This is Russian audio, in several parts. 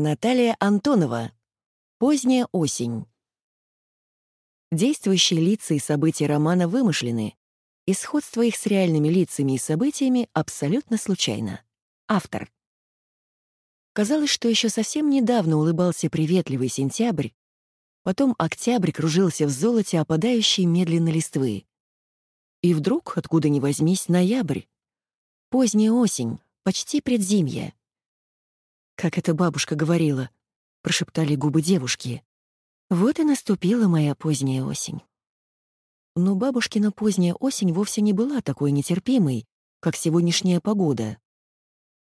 Наталья Антонова. Поздняя осень. Действующие лица и события романа вымышлены, и сходство их с реальными лицами и событиями абсолютно случайно. Автор. Казалось, что еще совсем недавно улыбался приветливый сентябрь, потом октябрь кружился в золоте опадающей медленно листвы. И вдруг, откуда ни возьмись, ноябрь. Поздняя осень, почти предзимье. Как эта бабушка говорила, прошептали губы девушки. Вот и наступила моя поздняя осень. Но бабушкина поздняя осень вовсе не была такой нетерпимой, как сегодняшняя погода.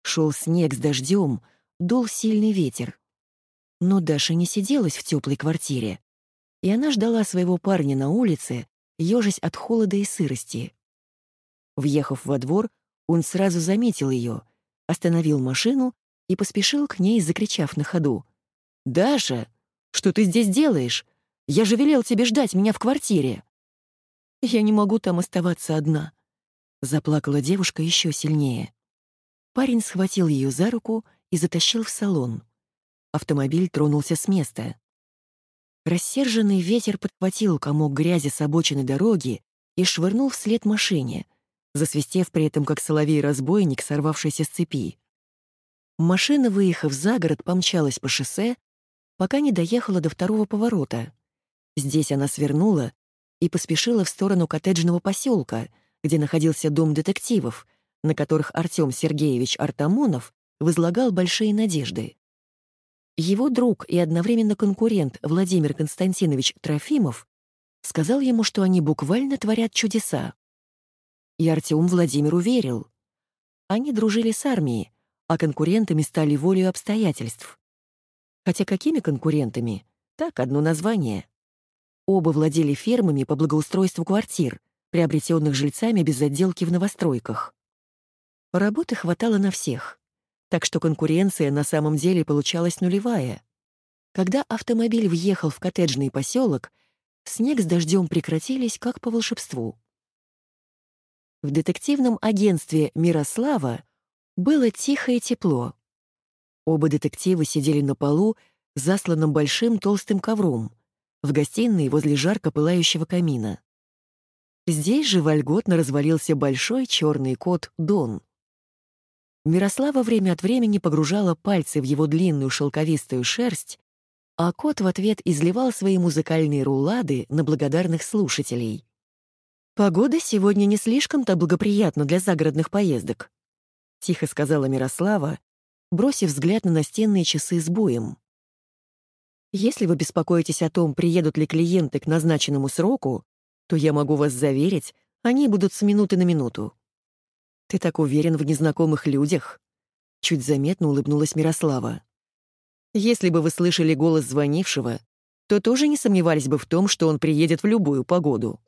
Шел снег с дождем, дул сильный ветер. Но Даша не сиделась в теплой квартире, и она ждала своего парня на улице, ежась от холода и сырости. Въехав во двор, он сразу заметил ее, остановил машину и поспешил к ней, закричав на ходу. «Даша, что ты здесь делаешь? Я же велел тебе ждать меня в квартире». «Я не могу там оставаться одна», — заплакала девушка еще сильнее. Парень схватил ее за руку и затащил в салон. Автомобиль тронулся с места. Рассерженный ветер подхватил комок грязи с обочины дороги и швырнул вслед машине, засвистев при этом как соловей-разбойник, сорвавшийся с цепи. Машина, выехав за город, помчалась по шоссе, пока не доехала до второго поворота. Здесь она свернула и поспешила в сторону коттеджного поселка, где находился дом детективов, на которых Артем Сергеевич Артамонов возлагал большие надежды. Его друг и одновременно конкурент Владимир Константинович Трофимов сказал ему, что они буквально творят чудеса. И Артем Владимиру верил. Они дружили с армией, а конкурентами стали волею обстоятельств. Хотя какими конкурентами? Так, одно название. Оба владели фермами по благоустройству квартир, приобретенных жильцами без отделки в новостройках. Работы хватало на всех, так что конкуренция на самом деле получалась нулевая. Когда автомобиль въехал в коттеджный поселок, снег с дождем прекратились как по волшебству. В детективном агентстве «Мирослава» Было тихо и тепло. Оба детектива сидели на полу, засланном большим толстым ковром, в гостиной возле жарко пылающего камина. Здесь же вольготно развалился большой черный кот Дон. Мирослава время от времени погружала пальцы в его длинную шелковистую шерсть, а кот в ответ изливал свои музыкальные рулады на благодарных слушателей. Погода сегодня не слишком-то благоприятна для загородных поездок. — тихо сказала Мирослава, бросив взгляд на настенные часы с боем. «Если вы беспокоитесь о том, приедут ли клиенты к назначенному сроку, то я могу вас заверить, они будут с минуты на минуту». «Ты так уверен в незнакомых людях?» Чуть заметно улыбнулась Мирослава. «Если бы вы слышали голос звонившего, то тоже не сомневались бы в том, что он приедет в любую погоду».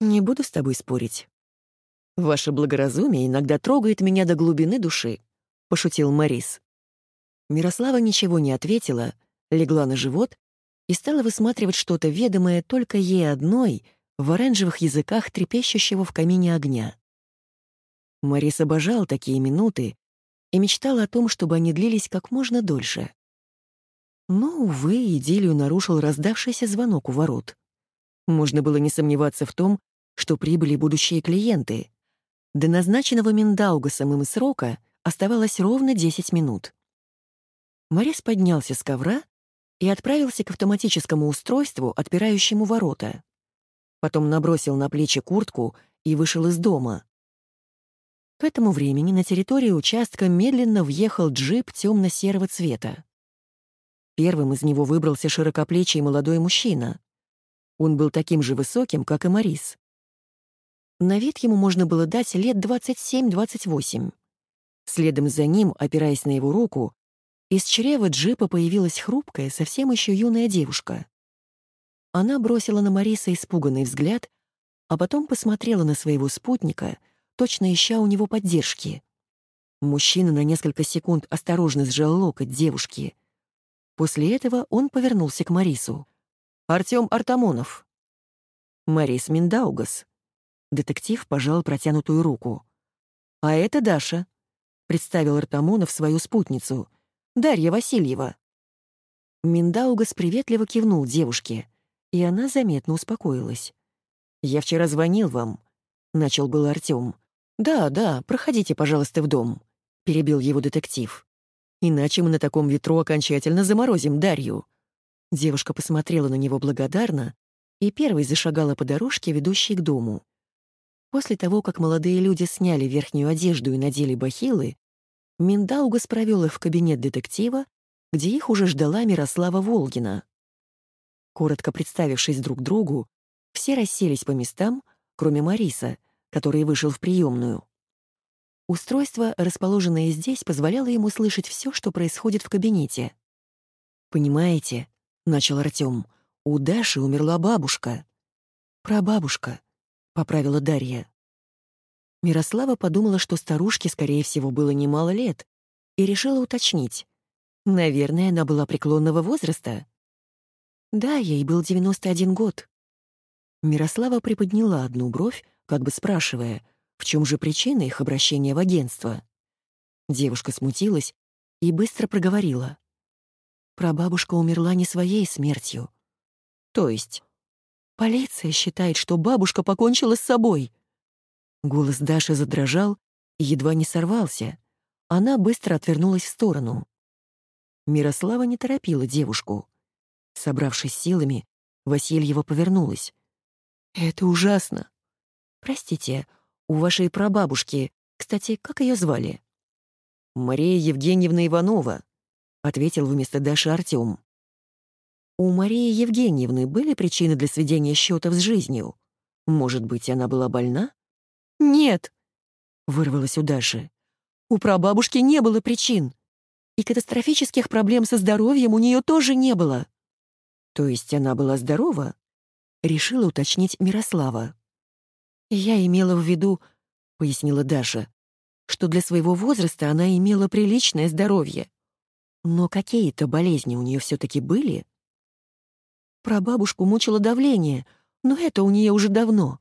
«Не буду с тобой спорить. «Ваше благоразумие иногда трогает меня до глубины души», — пошутил Морис. Мирослава ничего не ответила, легла на живот и стала высматривать что-то ведомое только ей одной в оранжевых языках трепещущего в камине огня. Морис обожал такие минуты и мечтал о том, чтобы они длились как можно дольше. Но, увы, идиллию нарушил раздавшийся звонок у ворот. Можно было не сомневаться в том, что прибыли будущие клиенты. До назначенного Миндаугасом им срока оставалось ровно 10 минут. Морис поднялся с ковра и отправился к автоматическому устройству, отпирающему ворота. Потом набросил на плечи куртку и вышел из дома. К этому времени на территорию участка медленно въехал джип темно-серого цвета. Первым из него выбрался широкоплечий молодой мужчина. Он был таким же высоким, как и Морис. На вид ему можно было дать лет 27-28. Следом за ним, опираясь на его руку, из чрева джипа появилась хрупкая, совсем еще юная девушка. Она бросила на Мариса испуганный взгляд, а потом посмотрела на своего спутника, точно ища у него поддержки. Мужчина на несколько секунд осторожно сжал локоть девушки. После этого он повернулся к Марису. «Артём Артамонов». «Марис Миндаугас», Детектив пожал протянутую руку. «А это Даша», — представил Артамонов свою спутницу. Дарья Васильева». Миндаугас приветливо кивнул девушке, и она заметно успокоилась. «Я вчера звонил вам», — начал был Артём. «Да, да, проходите, пожалуйста, в дом», — перебил его детектив. «Иначе мы на таком ветру окончательно заморозим Дарью». Девушка посмотрела на него благодарно и первой зашагала по дорожке, ведущей к дому. После того, как молодые люди сняли верхнюю одежду и надели бахилы, Миндаугас провел их в кабинет детектива, где их уже ждала Мирослава Волгина. Коротко представившись друг другу, все расселись по местам, кроме Мариса, который вышел в приемную. Устройство, расположенное здесь, позволяло ему слышать все, что происходит в кабинете. «Понимаете», — начал Артем, — «у Даши умерла бабушка». «Прабабушка», — поправила Дарья. Мирослава подумала, что старушке, скорее всего, было немало лет, и решила уточнить. Наверное, она была преклонного возраста. Да, ей был 91 год. Мирослава приподняла одну бровь, как бы спрашивая, в чем же причина их обращения в агентство. Девушка смутилась и быстро проговорила. Прабабушка умерла не своей смертью. То есть? Полиция считает, что бабушка покончила с собой. Голос Даши задрожал и едва не сорвался. Она быстро отвернулась в сторону. Мирослава не торопила девушку. Собравшись силами, Васильева повернулась. «Это ужасно. Простите, у вашей прабабушки, кстати, как ее звали?» «Мария Евгеньевна Иванова», — ответил вместо Даши Артем. У Марии Евгеньевны были причины для сведения счетов с жизнью? Может быть, она была больна? «Нет», — вырвалось у Даши. «У прабабушки не было причин. И катастрофических проблем со здоровьем у нее тоже не было». «То есть она была здорова?» — решила уточнить Мирослава. «Я имела в виду», — пояснила Даша, «что для своего возраста она имела приличное здоровье. Но какие-то болезни у нее все-таки были?» Про бабушку мучило давление, но это у нее уже давно.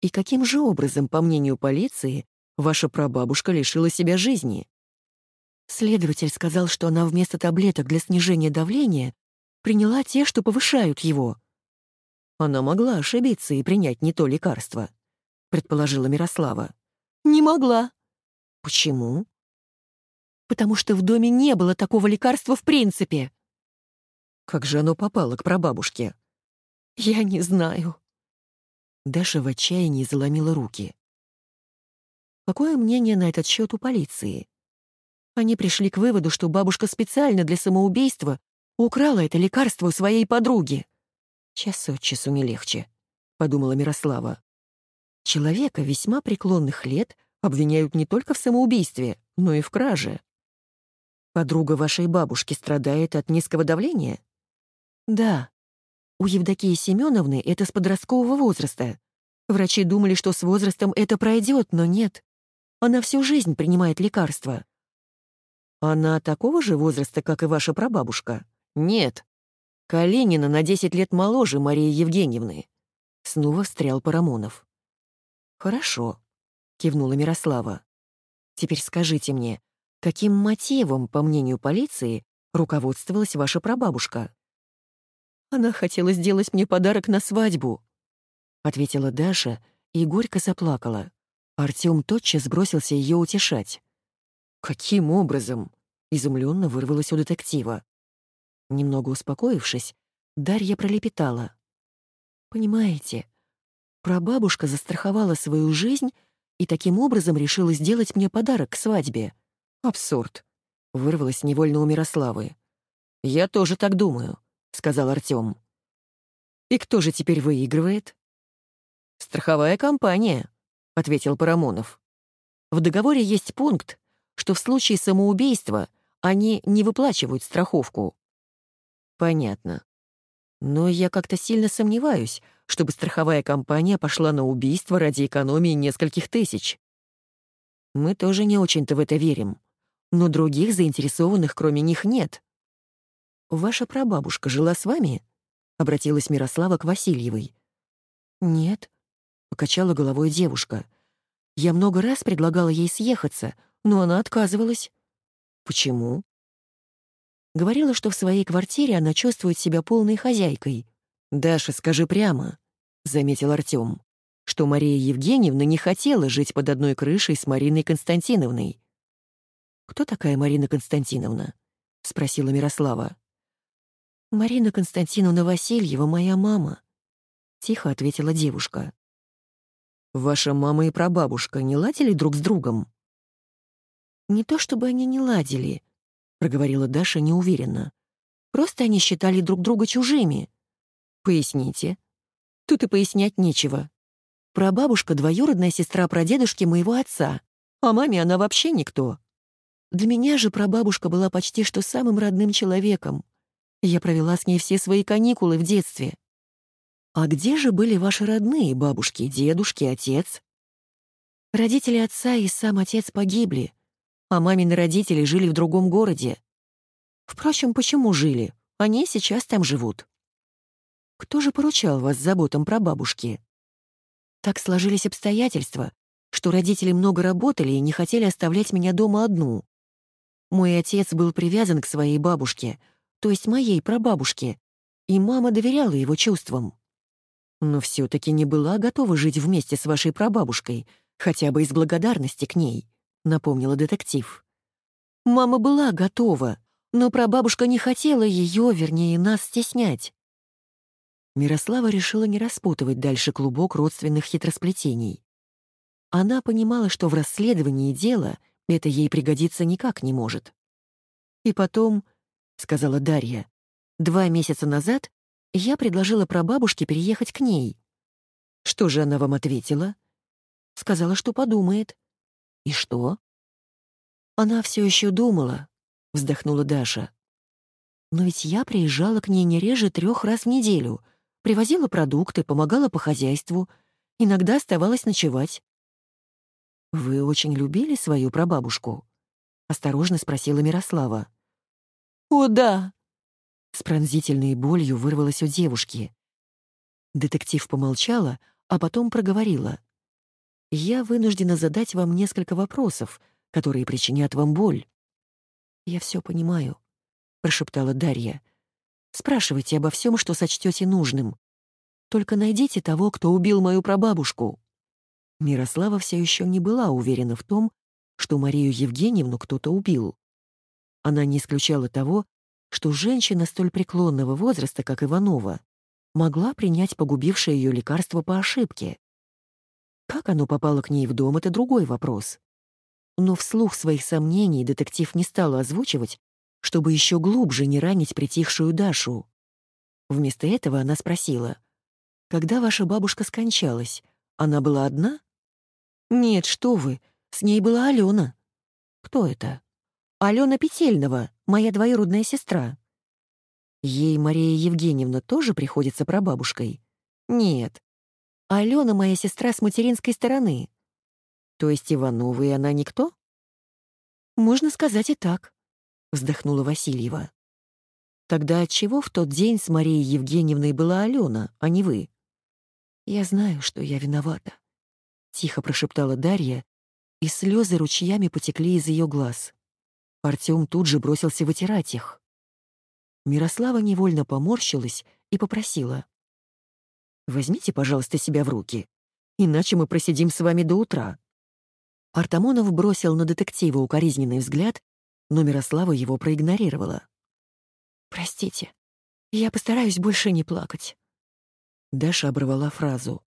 И каким же образом, по мнению полиции, ваша прабабушка лишила себя жизни? Следователь сказал, что она вместо таблеток для снижения давления приняла те, что повышают его. Она могла ошибиться и принять не то лекарство, предположила Мирослава. Не могла. Почему? Потому что в доме не было такого лекарства в принципе. Как же оно попало к прабабушке? Я не знаю. Даша в отчаянии заломила руки. Какое мнение на этот счет у полиции? Они пришли к выводу, что бабушка специально для самоубийства украла это лекарство у своей подруги. Час от часу не легче, подумала Мирослава. Человека весьма преклонных лет обвиняют не только в самоубийстве, но и в краже. Подруга вашей бабушки страдает от низкого давления? Да, у Евдокии Семеновны это с подросткового возраста. Врачи думали, что с возрастом это пройдет, но нет. Она всю жизнь принимает лекарства. Она такого же возраста, как и ваша прабабушка? Нет. Калинина на 10 лет моложе Марии Евгеньевны. Снова встрял Парамонов. Хорошо, кивнула Мирослава. Теперь скажите мне, каким мотивом, по мнению полиции, руководствовалась ваша прабабушка? Она хотела сделать мне подарок на свадьбу», — ответила Даша и горько заплакала. Артём тотчас бросился ее утешать. «Каким образом?» — изумленно вырвалось у детектива. Немного успокоившись, Дарья пролепетала. «Понимаете, прабабушка застраховала свою жизнь и таким образом решила сделать мне подарок к свадьбе. Абсурд!» — вырвалось невольно у Мирославы. «Я тоже так думаю. — сказал Артём. «И кто же теперь выигрывает?» «Страховая компания», — ответил Парамонов. «В договоре есть пункт, что в случае самоубийства они не выплачивают страховку». «Понятно. Но я как-то сильно сомневаюсь, чтобы страховая компания пошла на убийство ради экономии нескольких тысяч. Мы тоже не очень-то в это верим, но других заинтересованных кроме них нет. «Ваша прабабушка жила с вами?» — обратилась Мирослава к Васильевой. «Нет», — покачала головой девушка. «Я много раз предлагала ей съехаться, но она отказывалась». «Почему?» Говорила, что в своей квартире она чувствует себя полной хозяйкой. «Даша, скажи прямо», — заметил Артём, что Мария Евгеньевна не хотела жить под одной крышей с Мариной Константиновной. «Кто такая Марина Константиновна?» — спросила Мирослава. «Марина Константиновна Васильева, моя мама», — тихо ответила девушка. «Ваша мама и прабабушка не ладили друг с другом?» «Не то чтобы они не ладили», — проговорила Даша неуверенно. «Просто они считали друг друга чужими». «Поясните». «Тут и пояснять нечего. Прабабушка — двоюродная сестра прадедушки моего отца, а маме она вообще никто. Для меня же прабабушка была почти что самым родным человеком. Я провела с ней все свои каникулы в детстве. А где же были ваши родные, бабушки, дедушки, отец? Родители отца и сам отец погибли, а мамины родители жили в другом городе. Впрочем, почему жили? Они сейчас там живут. Кто же поручал вас заботам про бабушки? Так сложились обстоятельства, что родители много работали и не хотели оставлять меня дома одну. Мой отец был привязан к своей бабушке — то есть моей прабабушке, и мама доверяла его чувствам. Но все таки не была готова жить вместе с вашей прабабушкой, хотя бы из благодарности к ней, напомнила детектив. Мама была готова, но прабабушка не хотела ее, вернее, нас стеснять. Мирослава решила не распутывать дальше клубок родственных хитросплетений. Она понимала, что в расследовании дела это ей пригодиться никак не может. И потом сказала Дарья. «Два месяца назад я предложила прабабушке переехать к ней. Что же она вам ответила?» Сказала, что подумает. «И что?» «Она все еще думала», — вздохнула Даша. «Но ведь я приезжала к ней не реже трех раз в неделю, привозила продукты, помогала по хозяйству, иногда оставалась ночевать». «Вы очень любили свою прабабушку?» — осторожно спросила Мирослава. «О, да!» С пронзительной болью вырвалось у девушки. Детектив помолчала, а потом проговорила. «Я вынуждена задать вам несколько вопросов, которые причинят вам боль». «Я все понимаю», — прошептала Дарья. «Спрашивайте обо всем, что сочтете нужным. Только найдите того, кто убил мою прабабушку». Мирослава все еще не была уверена в том, что Марию Евгеньевну кто-то убил. Она не исключала того, что женщина столь преклонного возраста, как Иванова, могла принять погубившее ее лекарство по ошибке. Как оно попало к ней в дом — это другой вопрос. Но вслух своих сомнений детектив не стала озвучивать, чтобы еще глубже не ранить притихшую Дашу. Вместо этого она спросила, «Когда ваша бабушка скончалась, она была одна?» «Нет, что вы, с ней была Алена». «Кто это?» Алена Петельнова, моя двоюродная сестра. Ей Мария Евгеньевна тоже приходится прабабушкой? Нет. Алена моя сестра с материнской стороны. То есть Иванова и она никто? Можно сказать и так, вздохнула Васильева. Тогда отчего в тот день с Марией Евгеньевной была Алена, а не вы? Я знаю, что я виновата, тихо прошептала Дарья, и слезы ручьями потекли из ее глаз. Артём тут же бросился вытирать их. Мирослава невольно поморщилась и попросила. «Возьмите, пожалуйста, себя в руки, иначе мы просидим с вами до утра». Артамонов бросил на детектива укоризненный взгляд, но Мирослава его проигнорировала. «Простите, я постараюсь больше не плакать». Даша оборвала фразу.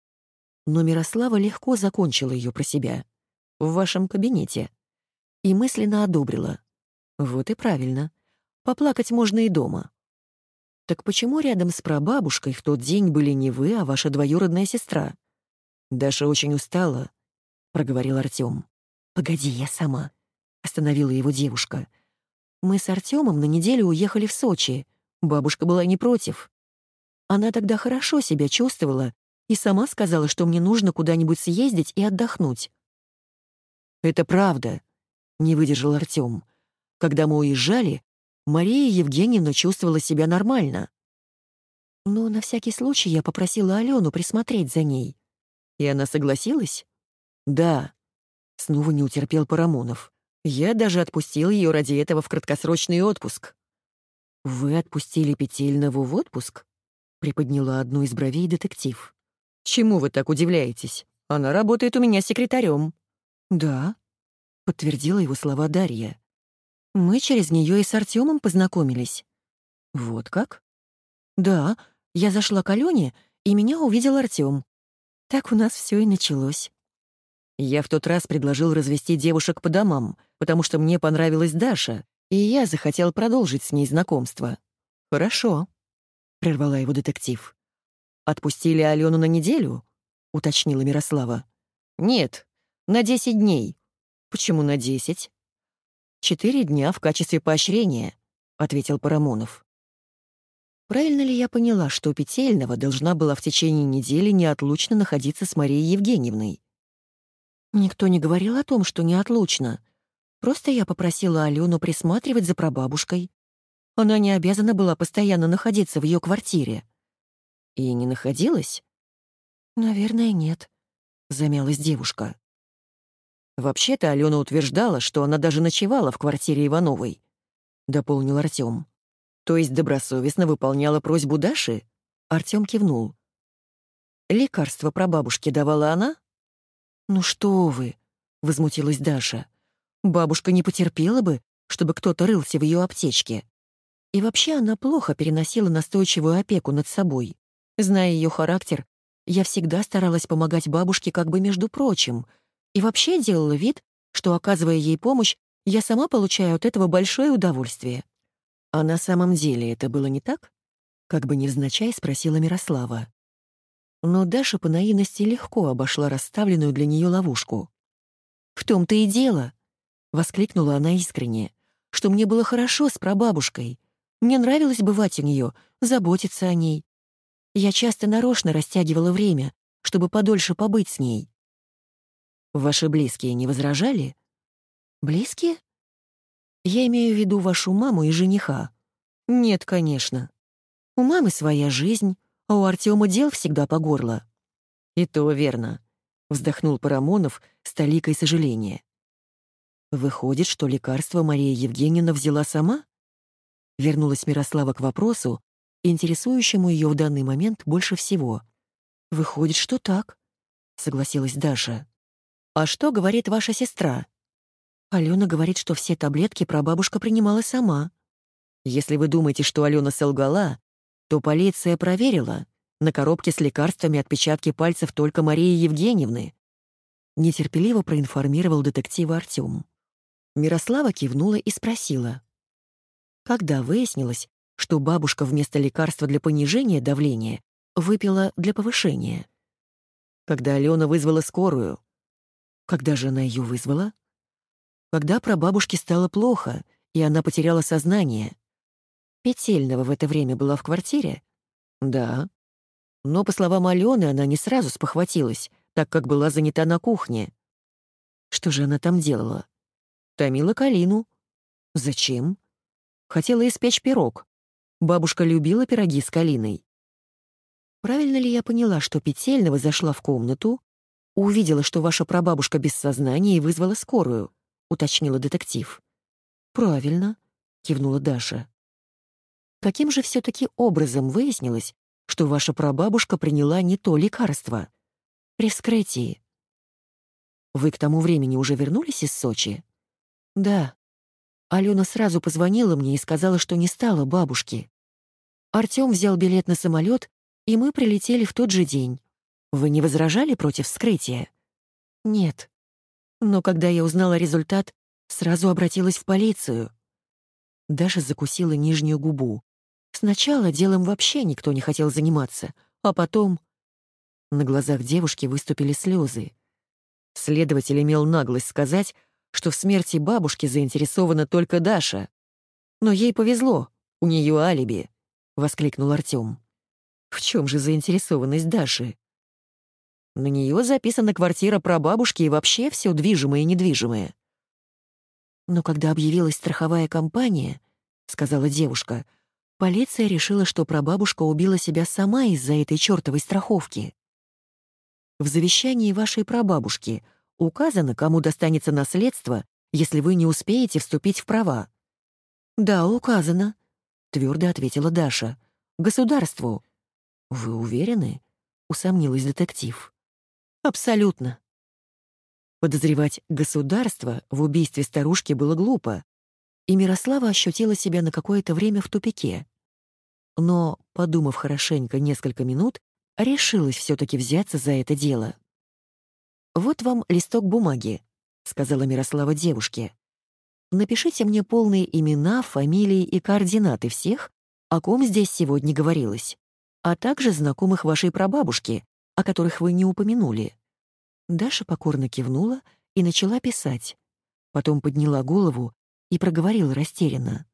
Но Мирослава легко закончила ее про себя. «В вашем кабинете». И мысленно одобрила. Вот и правильно. Поплакать можно и дома. Так почему рядом с прабабушкой в тот день были не вы, а ваша двоюродная сестра? Даша очень устала, проговорил Артём. Погоди, я сама, остановила его девушка. Мы с Артёмом на неделю уехали в Сочи. Бабушка была не против. Она тогда хорошо себя чувствовала и сама сказала, что мне нужно куда-нибудь съездить и отдохнуть. Это правда, не выдержал Артём. Когда мы уезжали, Мария Евгеньевна чувствовала себя нормально. Но на всякий случай я попросила Алену присмотреть за ней. И она согласилась? Да. Снова не утерпел Парамонов. Я даже отпустил ее ради этого в краткосрочный отпуск. «Вы отпустили Петельнову в отпуск?» — приподняла одну из бровей детектив. «Чему вы так удивляетесь? Она работает у меня секретарем». «Да», — подтвердила его слова Дарья. «Мы через нее и с Артемом познакомились». «Вот как?» «Да, я зашла к Алене, и меня увидел Артем. Так у нас все и началось». Я в тот раз предложил развести девушек по домам, потому что мне понравилась Даша, и я захотел продолжить с ней знакомство. «Хорошо», — прервала его детектив. «Отпустили Алену на неделю?» — уточнила Мирослава. «Нет, на десять дней». «Почему на десять?» «Четыре дня в качестве поощрения», — ответил Парамонов. Правильно ли я поняла, что Петельного должна была в течение недели неотлучно находиться с Марией Евгеньевной? Никто не говорил о том, что неотлучно. Просто я попросила Алену присматривать за прабабушкой. Она не обязана была постоянно находиться в ее квартире. И не находилась? Наверное, нет, замялась девушка. Вообще-то Алена утверждала, что она даже ночевала в квартире Ивановой, дополнил Артем. То есть добросовестно выполняла просьбу Даши? Артем кивнул. Лекарство прабабушке давала она? Ну что вы, возмутилась Даша. Бабушка не потерпела бы, чтобы кто-то рылся в ее аптечке. И вообще она плохо переносила настойчивую опеку над собой. Зная ее характер, я всегда старалась помогать бабушке как бы между прочим, и вообще делала вид, что, оказывая ей помощь, я сама получаю от этого большое удовольствие. А на самом деле это было не так? Как бы невзначай спросила Мирослава. Но Даша по наивности легко обошла расставленную для нее ловушку. «В том-то и дело», Воскликнула она искренне, что мне было хорошо с прабабушкой. Мне нравилось бывать у нее, заботиться о ней. Я часто нарочно растягивала время, чтобы подольше побыть с ней. Ваши близкие не возражали? Близкие? Я имею в виду вашу маму и жениха. Нет, конечно. У мамы своя жизнь, а у Артема дел всегда по горло. И то верно, вздохнул Парамонов с толикой сожаления. Выходит, что лекарство Мария Евгеньевна взяла сама? Вернулась Мирослава к вопросу, интересующему ее в данный момент больше всего. Выходит, что так, согласилась Даша. А что говорит ваша сестра? Алена говорит, что все таблетки прабабушка принимала сама. Если вы думаете, что Алена солгала, то полиция проверила. На коробке с лекарствами отпечатки пальцев только Марии Евгеньевны. Нетерпеливо проинформировал детектива Артем. Мирослава кивнула и спросила. Когда выяснилось, что бабушка вместо лекарства для понижения давления выпила для повышения? Когда Алена вызвала скорую. Когда же она ее вызвала? Когда прабабушке стало плохо, и она потеряла сознание. Петельного в это время была в квартире? Да. Но, по словам Алены, она не сразу спохватилась, так как была занята на кухне. Что же она там делала? Томила калину. Зачем? Хотела испечь пирог. Бабушка любила пироги с калиной. Правильно ли я поняла, что Петельного зашла в комнату, увидела, что ваша прабабушка без сознания и вызвала скорую? Уточнила детектив. Правильно, кивнула Даша. Каким же все-таки образом выяснилось, что ваша прабабушка приняла не то лекарство? При вскрытии. Вы к тому времени уже вернулись из Сочи? Да. Алена сразу позвонила мне и сказала, что не стало бабушки. Артём взял билет на самолет, и мы прилетели в тот же день. Вы не возражали против вскрытия? Нет. Но когда я узнала результат, сразу обратилась в полицию. Даша закусила нижнюю губу. Сначала делом вообще никто не хотел заниматься, а потом... На глазах девушки выступили слезы. Следователь имел наглость сказать, что в смерти бабушки заинтересована только Даша. Но ей повезло, у нее алиби, — воскликнул Артем. В чем же заинтересованность Даши? На нее записана квартира прабабушки и вообще все движимое и недвижимое. Но когда объявилась страховая компания, — сказала девушка, — полиция решила, что прабабушка убила себя сама из-за этой чертовой страховки. В завещании вашей прабабушки Указано, кому достанется наследство, если вы не успеете вступить в права. Да, указано, твердо ответила Даша. «Государству». «Вы уверены?» — усомнилась детектив. «Абсолютно». Подозревать государство в убийстве старушки было глупо, и Мирослава ощутила себя на какое-то время в тупике. Но, подумав хорошенько несколько минут, решилась все-таки взяться за это дело. «Вот вам листок бумаги», — сказала Мирослава девушке. «Напишите мне полные имена, фамилии и координаты всех, о ком здесь сегодня говорилось, а также знакомых вашей прабабушки, о которых вы не упомянули». Даша покорно кивнула и начала писать. Потом подняла голову и проговорила растерянно.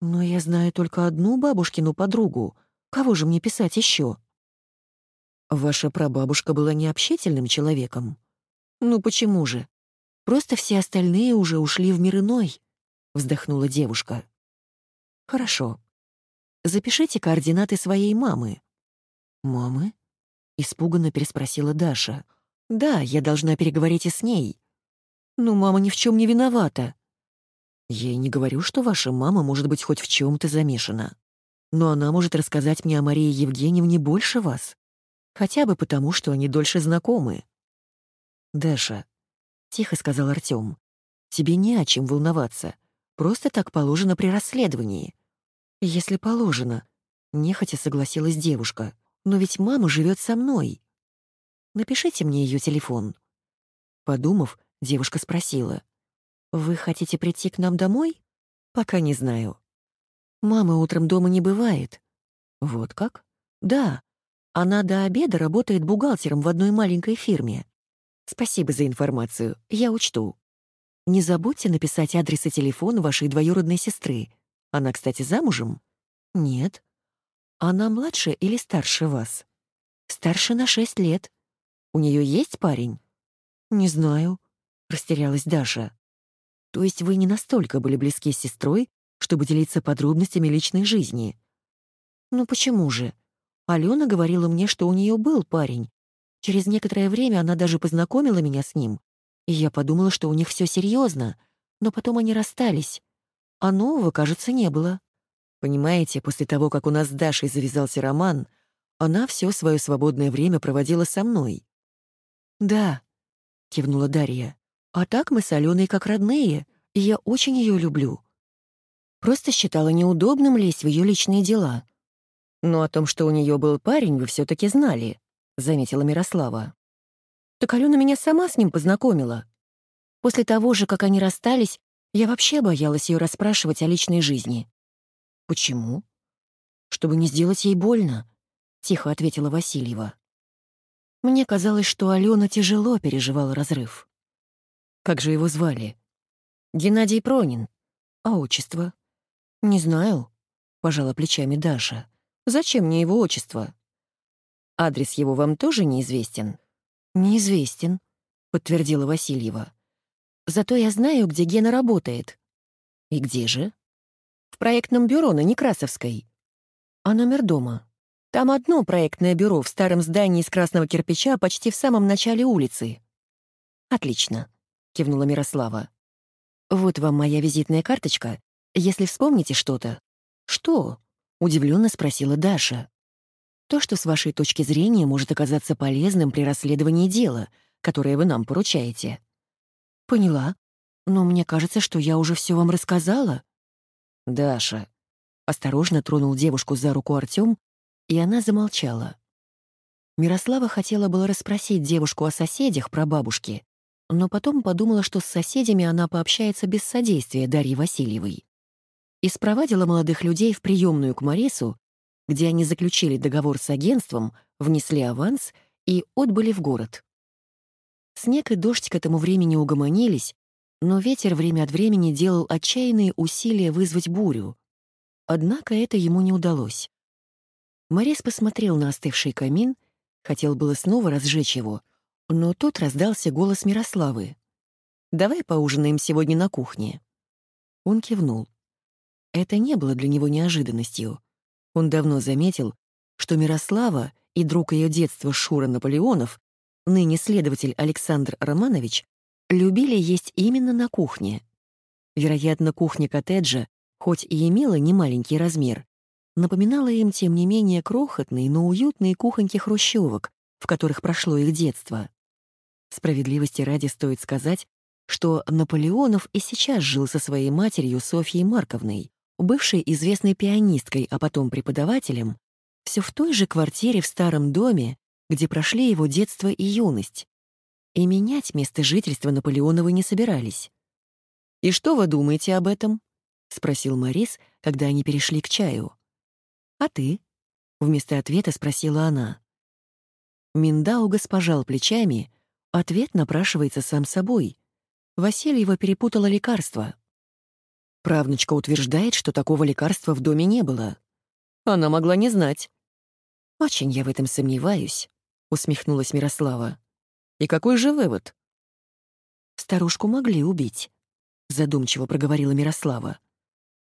«Но я знаю только одну бабушкину подругу. Кого же мне писать еще?» «Ваша прабабушка была необщительным человеком?» «Ну почему же? Просто все остальные уже ушли в мир иной», — вздохнула девушка. «Хорошо. Запишите координаты своей мамы». «Мамы?» — испуганно переспросила Даша. «Да, я должна переговорить и с ней». «Ну, мама ни в чем не виновата». «Я и не говорю, что ваша мама может быть хоть в чем то замешана. Но она может рассказать мне о Марии Евгеньевне больше вас. Хотя бы потому, что они дольше знакомы». «Даша», — тихо сказал Артём, — «тебе не о чем волноваться. Просто так положено при расследовании». «Если положено», — нехотя согласилась девушка. «Но ведь мама живет со мной». «Напишите мне ее телефон». Подумав, девушка спросила. «Вы хотите прийти к нам домой?» «Пока не знаю». «Мамы утром дома не бывает». «Вот как?» «Да. Она до обеда работает бухгалтером в одной маленькой фирме. Спасибо за информацию, я учту. Не забудьте написать адрес и телефон вашей двоюродной сестры. Она, кстати, замужем? Нет. Она младше или старше вас? Старше на шесть лет. У нее есть парень? Не знаю, растерялась Даша. То есть вы не настолько были близки с сестрой, чтобы делиться подробностями личной жизни? Ну почему же? Алена говорила мне, что у нее был парень, Через некоторое время она даже познакомила меня с ним, и я подумала, что у них все серьезно, но потом они расстались. А нового, кажется, не было. Понимаете, после того, как у нас с Дашей завязался роман, она все свое свободное время проводила со мной. «Да», — кивнула Дарья. «А так мы с Аленой как родные, и я очень ее люблю. Просто считала неудобным лезть в ее личные дела. Но о том, что у нее был парень, вы все таки знали. — заметила Мирослава. «Так Алена меня сама с ним познакомила. После того же, как они расстались, я вообще боялась ее расспрашивать о личной жизни». «Почему?» «Чтобы не сделать ей больно», — тихо ответила Васильева. Мне казалось, что Алена тяжело переживала разрыв. Как же его звали? Геннадий Пронин. А отчество? Не знаю, пожала плечами Даша. Зачем мне его отчество? Адрес его вам тоже неизвестен?» «Неизвестен», — подтвердила Васильева. «Зато я знаю, где Гена работает». «И где же?» «В проектном бюро на Некрасовской». «А номер дома?» «Там одно проектное бюро в старом здании из красного кирпича почти в самом начале улицы». «Отлично», — кивнула Мирослава. «Вот вам моя визитная карточка, если вспомните что-то». «Что?» — удивленно спросила Даша. То, что с вашей точки зрения может оказаться полезным при расследовании дела, которое вы нам поручаете. Поняла. Но мне кажется, что я уже все вам рассказала. Даша. Осторожно тронул девушку за руку Артём, и она замолчала. Мирослава хотела было расспросить девушку о соседях про бабушки, но потом подумала, что с соседями она пообщается без содействия Дарьи Васильевой. И спровадила молодых людей в приемную к Марису, где они заключили договор с агентством, внесли аванс и отбыли в город. Снег и дождь к этому времени угомонились, но ветер время от времени делал отчаянные усилия вызвать бурю. Однако это ему не удалось. Морис посмотрел на остывший камин, хотел было снова разжечь его, но тут раздался голос Мирославы. «Давай поужинаем сегодня на кухне». Он кивнул. Это не было для него неожиданностью. Он давно заметил, что Мирослава и друг ее детства Шура Наполеонов, ныне следователь Александр Романович, любили есть именно на кухне. Вероятно, кухня коттеджа, хоть и имела немаленький размер, напоминала им, тем не менее, крохотные, но уютные кухоньки хрущевок, в которых прошло их детство. Справедливости ради стоит сказать, что Наполеонов и сейчас жил со своей матерью Софьей Марковной, бывшей известной пианисткой, а потом преподавателем, все в той же квартире в старом доме, где прошли его детство и юность. И менять место жительства Наполеоновы не собирались. «И что вы думаете об этом?» — спросил Морис, когда они перешли к чаю. «А ты?» — вместо ответа спросила она. Миндаугас пожал плечами, ответ напрашивается сам собой. Васильева перепутала лекарство. Правнучка утверждает, что такого лекарства в доме не было. Она могла не знать. «Очень я в этом сомневаюсь», — усмехнулась Мирослава. «И какой же вывод?» «Старушку могли убить», — задумчиво проговорила Мирослава.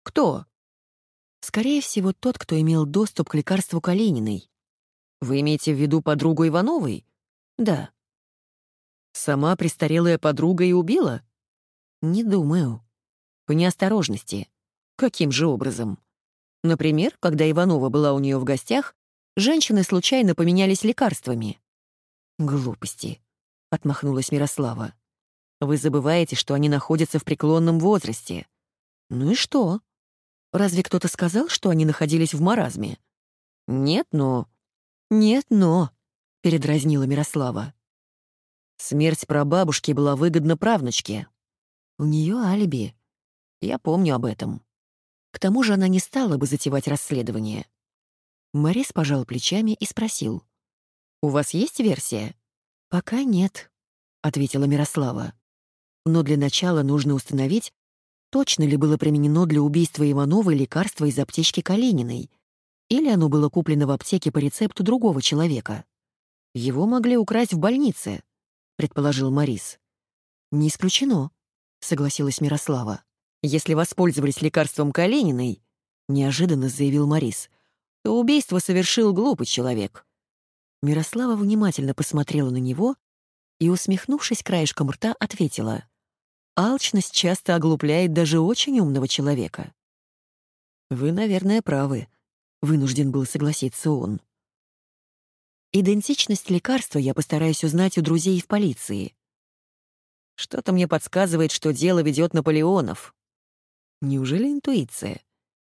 «Кто?» «Скорее всего, тот, кто имел доступ к лекарству Калининой». «Вы имеете в виду подругу Ивановой?» «Да». «Сама престарелая подруга и убила?» «Не думаю». «По неосторожности». «Каким же образом?» Например, когда Иванова была у нее в гостях, женщины случайно поменялись лекарствами. «Глупости», — отмахнулась Мирослава. «Вы забываете, что они находятся в преклонном возрасте. Ну и что? Разве кто-то сказал, что они находились в маразме? Нет, но... Нет, но... Передразнила Мирослава. Смерть прабабушки была выгодна правнучке. У нее алиби. Я помню об этом. К тому же она не стала бы затевать расследование. Морис пожал плечами и спросил. «У вас есть версия?» «Пока нет», — ответила Мирослава. «Но для начала нужно установить, точно ли было применено для убийства Ивановой лекарство из аптечки Калининой, или оно было куплено в аптеке по рецепту другого человека. Его могли украсть в больнице», — предположил Морис. «Не исключено», — согласилась Мирослава. Если воспользовались лекарством Калининой, неожиданно заявил Морис, то убийство совершил глупый человек. Мирослава внимательно посмотрела на него и, усмехнувшись краешком рта, ответила. «Алчность часто оглупляет даже очень умного человека». «Вы, наверное, правы», — вынужден был согласиться он. «Идентичность лекарства я постараюсь узнать у друзей в полиции». «Что-то мне подсказывает, что дело ведет Наполеонов», Неужели интуиция?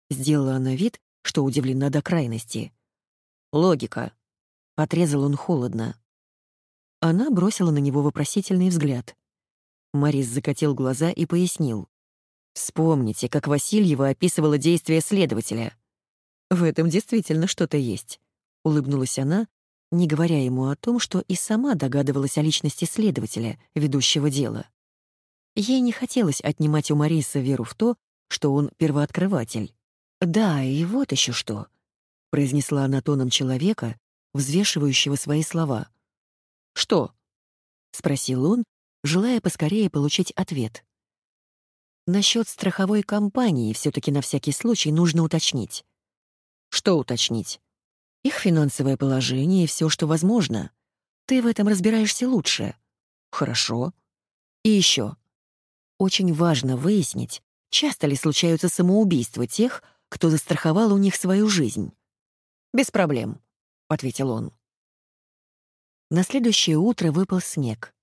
Сделала она вид, что удивлена до крайности. Логика. Отрезал он холодно. Она бросила на него вопросительный взгляд. Морис закатил глаза и пояснил. «Вспомните, как Васильева описывала действия следователя. В этом действительно что-то есть», — улыбнулась она, не говоря ему о том, что и сама догадывалась о личности следователя, ведущего дело. Ей не хотелось отнимать у Мариса веру в то, что он первооткрыватель. «Да, и вот еще что», — произнесла она тоном человека, взвешивающего свои слова. «Что?» — спросил он, желая поскорее получить ответ. Насчет страховой компании все-таки на всякий случай нужно уточнить. Что уточнить? Их финансовое положение и все, что возможно. Ты в этом разбираешься лучше. Хорошо. И еще. Очень важно выяснить, Часто ли случаются самоубийства тех, кто застраховал у них свою жизнь? «Без проблем», — ответил он. На следующее утро выпал снег.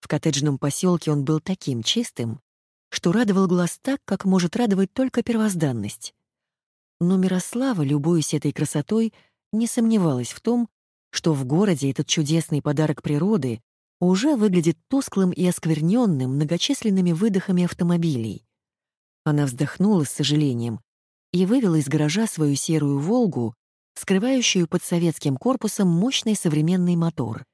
В коттеджном поселке он был таким чистым, что радовал глаз так, как может радовать только первозданность. Но Мирослава, любуясь этой красотой, не сомневалась в том, что в городе этот чудесный подарок природы уже выглядит тусклым и оскверненным многочисленными выдохами автомобилей. Она вздохнула с сожалением и вывела из гаража свою серую «Волгу», скрывающую под советским корпусом мощный современный мотор.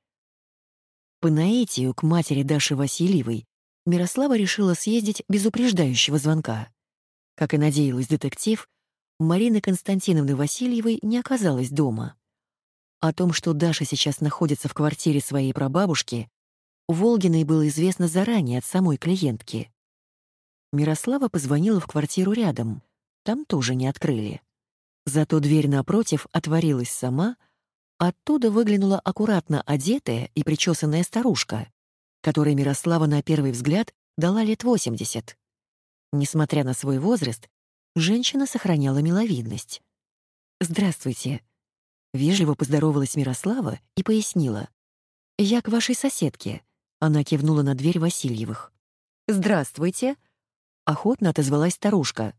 По наитию к матери Даши Васильевой Мирослава решила съездить без упреждающего звонка. Как и надеялась детектив, Марины Константиновны Васильевой не оказалась дома. О том, что Даша сейчас находится в квартире своей прабабушки, Волгиной было известно заранее от самой клиентки. Мирослава позвонила в квартиру рядом. Там тоже не открыли. Зато дверь напротив отворилась сама, оттуда выглянула аккуратно одетая и причесанная старушка, которой Мирослава на первый взгляд дала лет 80. Несмотря на свой возраст, Женщина сохраняла миловидность. «Здравствуйте». Вежливо поздоровалась Мирослава и пояснила. «Я к вашей соседке». Она кивнула на дверь Васильевых. «Здравствуйте», — охотно отозвалась старушка.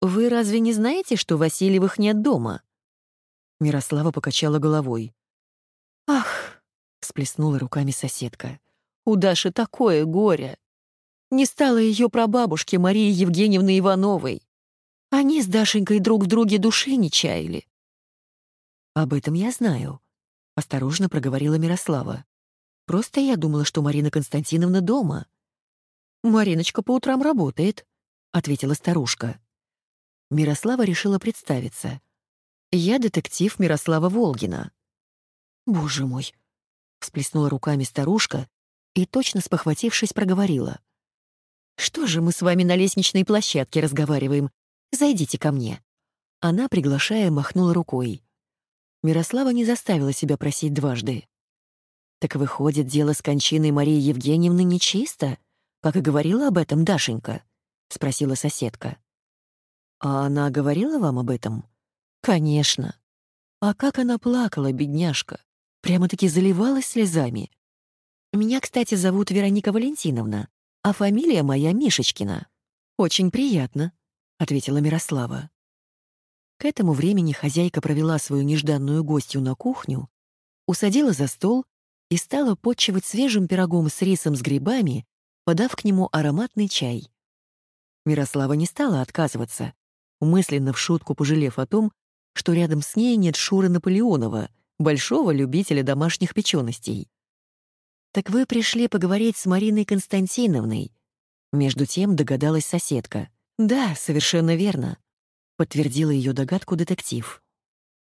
«Вы разве не знаете, что Васильевых нет дома?» Мирослава покачала головой. «Ах!» — сплеснула руками соседка. «У Даши такое горе! Не стало ее прабабушки Марии Евгеньевны Ивановой. Они с Дашенькой друг в друге души не чаяли». «Об этом я знаю», — осторожно проговорила Мирослава. «Просто я думала, что Марина Константиновна дома». «Мариночка по утрам работает», — ответила старушка. Мирослава решила представиться. «Я детектив Мирослава Волгина». «Боже мой!» — всплеснула руками старушка и, точно спохватившись, проговорила. «Что же мы с вами на лестничной площадке разговариваем? Зайдите ко мне». Она, приглашая, махнула рукой. Мирослава не заставила себя просить дважды. «Так выходит, дело с кончиной Марии Евгеньевны нечисто, как и говорила об этом Дашенька?» — спросила соседка. «А она говорила вам об этом?» «Конечно. А как она плакала, бедняжка. Прямо-таки заливалась слезами. Меня, кстати, зовут Вероника Валентиновна, а фамилия моя Мишечкина. Очень приятно», — ответила Мирослава. К этому времени хозяйка провела свою нежданную гостью на кухню, усадила за стол и стала подчивать свежим пирогом с рисом с грибами, подав к нему ароматный чай. Мирослава не стала отказываться, мысленно в шутку пожалев о том, что рядом с ней нет Шуры Наполеонова, большого любителя домашних печеностей. «Так вы пришли поговорить с Мариной Константиновной?» Между тем догадалась соседка. «Да, совершенно верно», — подтвердила ее догадку детектив.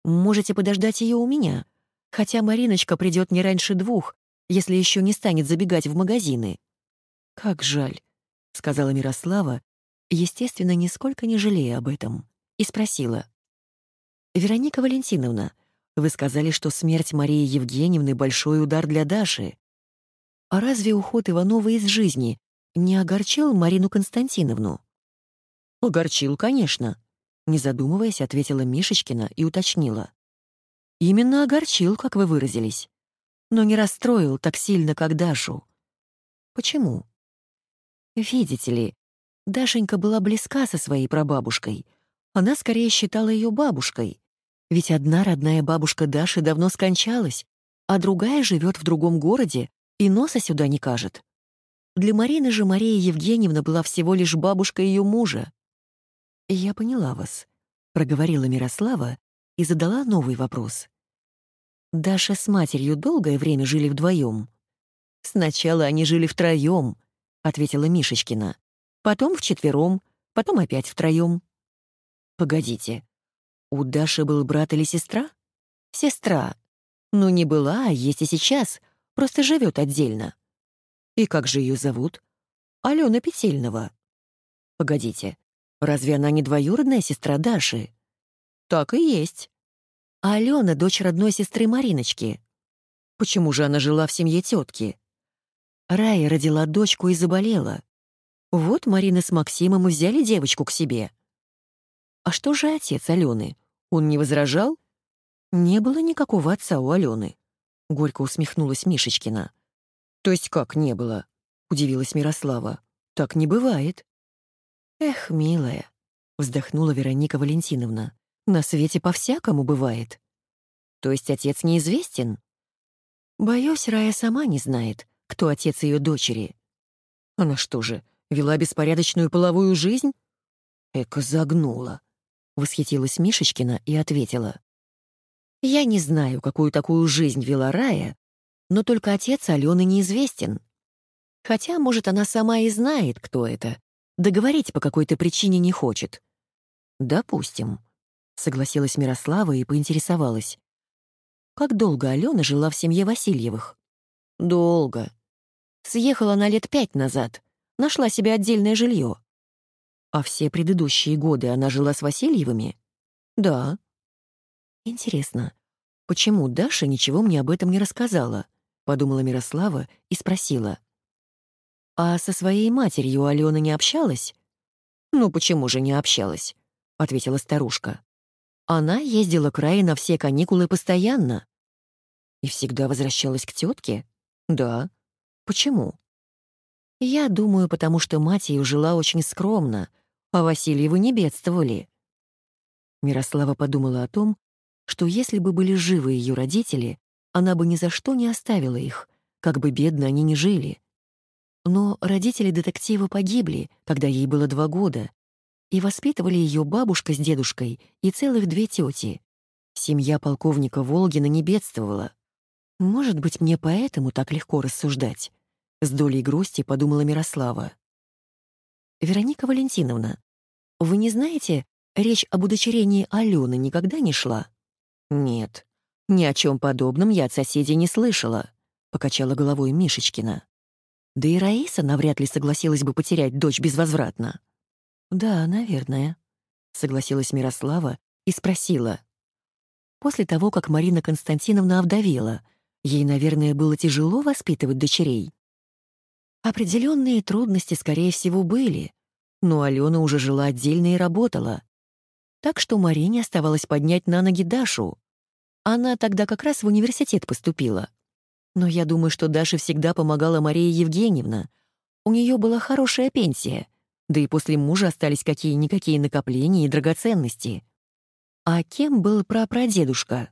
«Можете подождать ее у меня, хотя Мариночка придет не раньше двух, если еще не станет забегать в магазины». «Как жаль», — сказала Мирослава, естественно, нисколько не жалея об этом, и спросила. «Вероника Валентиновна, вы сказали, что смерть Марии Евгеньевны — большой удар для Даши. А разве уход Иванова из жизни не огорчил Марину Константиновну?» «Огорчил, конечно», — не задумываясь, ответила Мишечкина и уточнила. «Именно огорчил, как вы выразились. Но не расстроил так сильно, как Дашу. Почему?» «Видите ли, Дашенька была близка со своей прабабушкой. Она скорее считала ее бабушкой. Ведь одна родная бабушка Даши давно скончалась, а другая живет в другом городе и носа сюда не кажет. Для Марины же Мария Евгеньевна была всего лишь бабушка ее мужа. «Я поняла вас», — проговорила Мирослава и задала новый вопрос. «Даша с матерью долгое время жили вдвоем?» «Сначала они жили втроем», — ответила Мишечкина потом вчетвером, потом опять втроем. Погодите, у Даши был брат или сестра? Сестра. Ну, не была, а есть и сейчас, просто живет отдельно. И как же ее зовут? Алена Петельнова. Погодите, разве она не двоюродная сестра Даши? Так и есть. А Алена — дочь родной сестры Мариночки. Почему же она жила в семье тетки? Рая родила дочку и заболела. Вот Марина с Максимом и взяли девочку к себе. А что же отец Алены? Он не возражал? Не было никакого отца у Алены. Горько усмехнулась Мишечкина. То есть как не было? Удивилась Мирослава. Так не бывает. Эх, милая, вздохнула Вероника Валентиновна. На свете по-всякому бывает. То есть отец неизвестен? Боюсь, Рая сама не знает, кто отец ее дочери. Она что же, Вела беспорядочную половую жизнь? Эка загнула. Восхитилась Мишечкина и ответила. Я не знаю, какую такую жизнь вела Рая, но только отец Алены неизвестен. Хотя, может, она сама и знает, кто это. Договорить по какой-то причине не хочет. Допустим. Согласилась Мирослава и поинтересовалась. Как долго Алена жила в семье Васильевых? Долго. Съехала на лет пять назад нашла себе отдельное жилье. А все предыдущие годы она жила с Васильевыми? Да. Интересно, почему Даша ничего мне об этом не рассказала? Подумала Мирослава и спросила. А со своей матерью Алена не общалась? Ну почему же не общалась? — ответила старушка. «Она ездила к Рае на все каникулы постоянно». «И всегда возвращалась к тетке?» «Да». «Почему?» «Я думаю, потому что мать ее жила очень скромно, а Васильевы не бедствовали». Мирослава подумала о том, что если бы были живы ее родители, она бы ни за что не оставила их, как бы бедно они ни жили. Но родители детектива погибли, когда ей было два года, и воспитывали ее бабушка с дедушкой и целых две тети. Семья полковника Волгина не бедствовала. Может быть, мне поэтому так легко рассуждать? С долей грусти подумала Мирослава. Вероника Валентиновна, вы не знаете, речь об удочерении Алены никогда не шла? Нет, ни о чем подобном я от соседей не слышала, покачала головой Мишечкина. Да и Раиса навряд ли согласилась бы потерять дочь безвозвратно. «Да, наверное», — согласилась Мирослава и спросила. «После того, как Марина Константиновна овдовела, ей, наверное, было тяжело воспитывать дочерей?» Определенные трудности, скорее всего, были, но Алена уже жила отдельно и работала. Так что Марине оставалось поднять на ноги Дашу. Она тогда как раз в университет поступила. Но я думаю, что Даше всегда помогала Мария Евгеньевна. У нее была хорошая пенсия, да и после мужа остались какие-никакие накопления и драгоценности. А кем был прапрадедушка?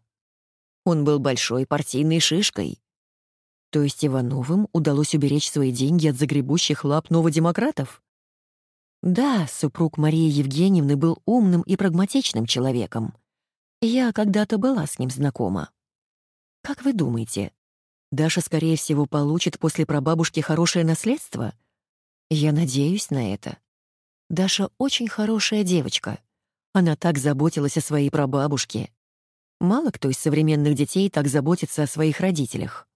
Он был большой партийной шишкой. То есть Ивановым удалось уберечь свои деньги от загребущих лап новодемократов? Да, супруг Марии Евгеньевны был умным и прагматичным человеком. Я когда-то была с ним знакома. Как вы думаете, Даша, скорее всего, получит после прабабушки хорошее наследство? Я надеюсь на это. Даша очень хорошая девочка. Она так заботилась о своей прабабушке. Мало кто из современных детей так заботится о своих родителях.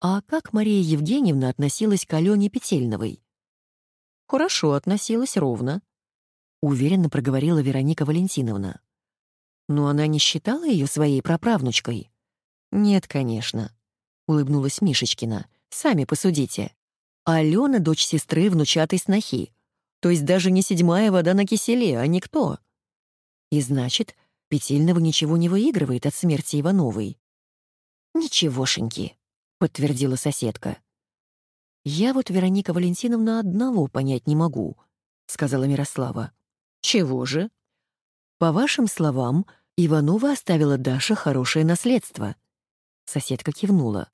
А как Мария Евгеньевна относилась к Алене Петельновой? Хорошо относилась ровно. Уверенно проговорила Вероника Валентиновна. Но она не считала ее своей праправнучкой? Нет, конечно. Улыбнулась Мишечкина. Сами посудите. Алена — дочь сестры внучатой снохи. То есть даже не седьмая вода на киселе, а никто. И значит, Петельного ничего не выигрывает от смерти Ивановой. «Ничегошеньки», — подтвердила соседка. «Я вот, Вероника Валентиновна, одного понять не могу», — сказала Мирослава. «Чего же?» «По вашим словам, Иванова оставила Даша хорошее наследство». Соседка кивнула.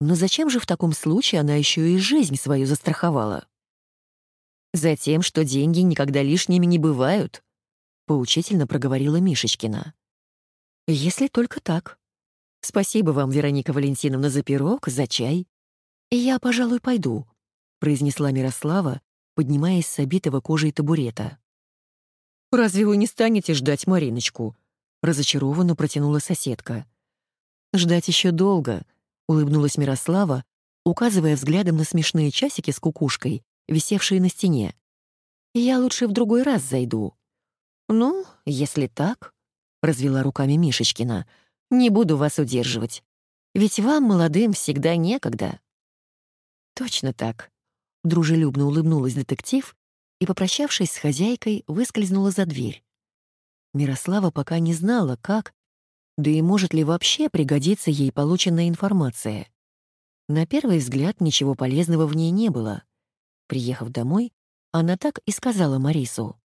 «Но зачем же в таком случае она еще и жизнь свою застраховала?» Затем, что деньги никогда лишними не бывают, поучительно проговорила Мишечкина. Если только так. Спасибо вам, Вероника Валентиновна, за пирог, за чай. Я, пожалуй, пойду, произнесла Мирослава, поднимаясь с обитого кожей табурета. Разве вы не станете ждать Мариночку? разочарованно протянула соседка. Ждать еще долго, улыбнулась Мирослава, указывая взглядом на смешные часики с кукушкой, висевшие на стене. «Я лучше в другой раз зайду». «Ну, если так», — развела руками Мишечкина, — «не буду вас удерживать. Ведь вам, молодым, всегда некогда». «Точно так», — дружелюбно улыбнулась детектив и, попрощавшись с хозяйкой, выскользнула за дверь. Мирослава пока не знала, как, да и может ли вообще пригодиться ей полученная информация. На первый взгляд ничего полезного в ней не было — Приехав домой, она так и сказала Марису.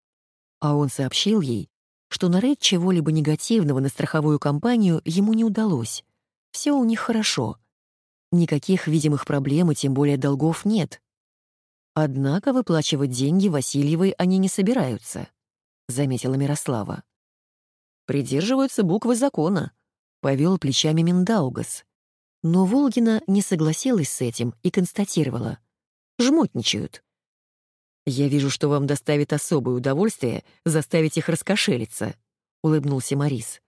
А он сообщил ей, что нарыть чего-либо негативного на страховую компанию ему не удалось. Все у них хорошо. Никаких видимых проблем и тем более долгов нет. Однако выплачивать деньги Васильевой они не собираются, заметила Мирослава. Придерживаются буквы закона, повел плечами Миндаугас. Но Волгина не согласилась с этим и констатировала — жмотничают. «Я вижу, что вам доставит особое удовольствие заставить их раскошелиться», — улыбнулся Морис.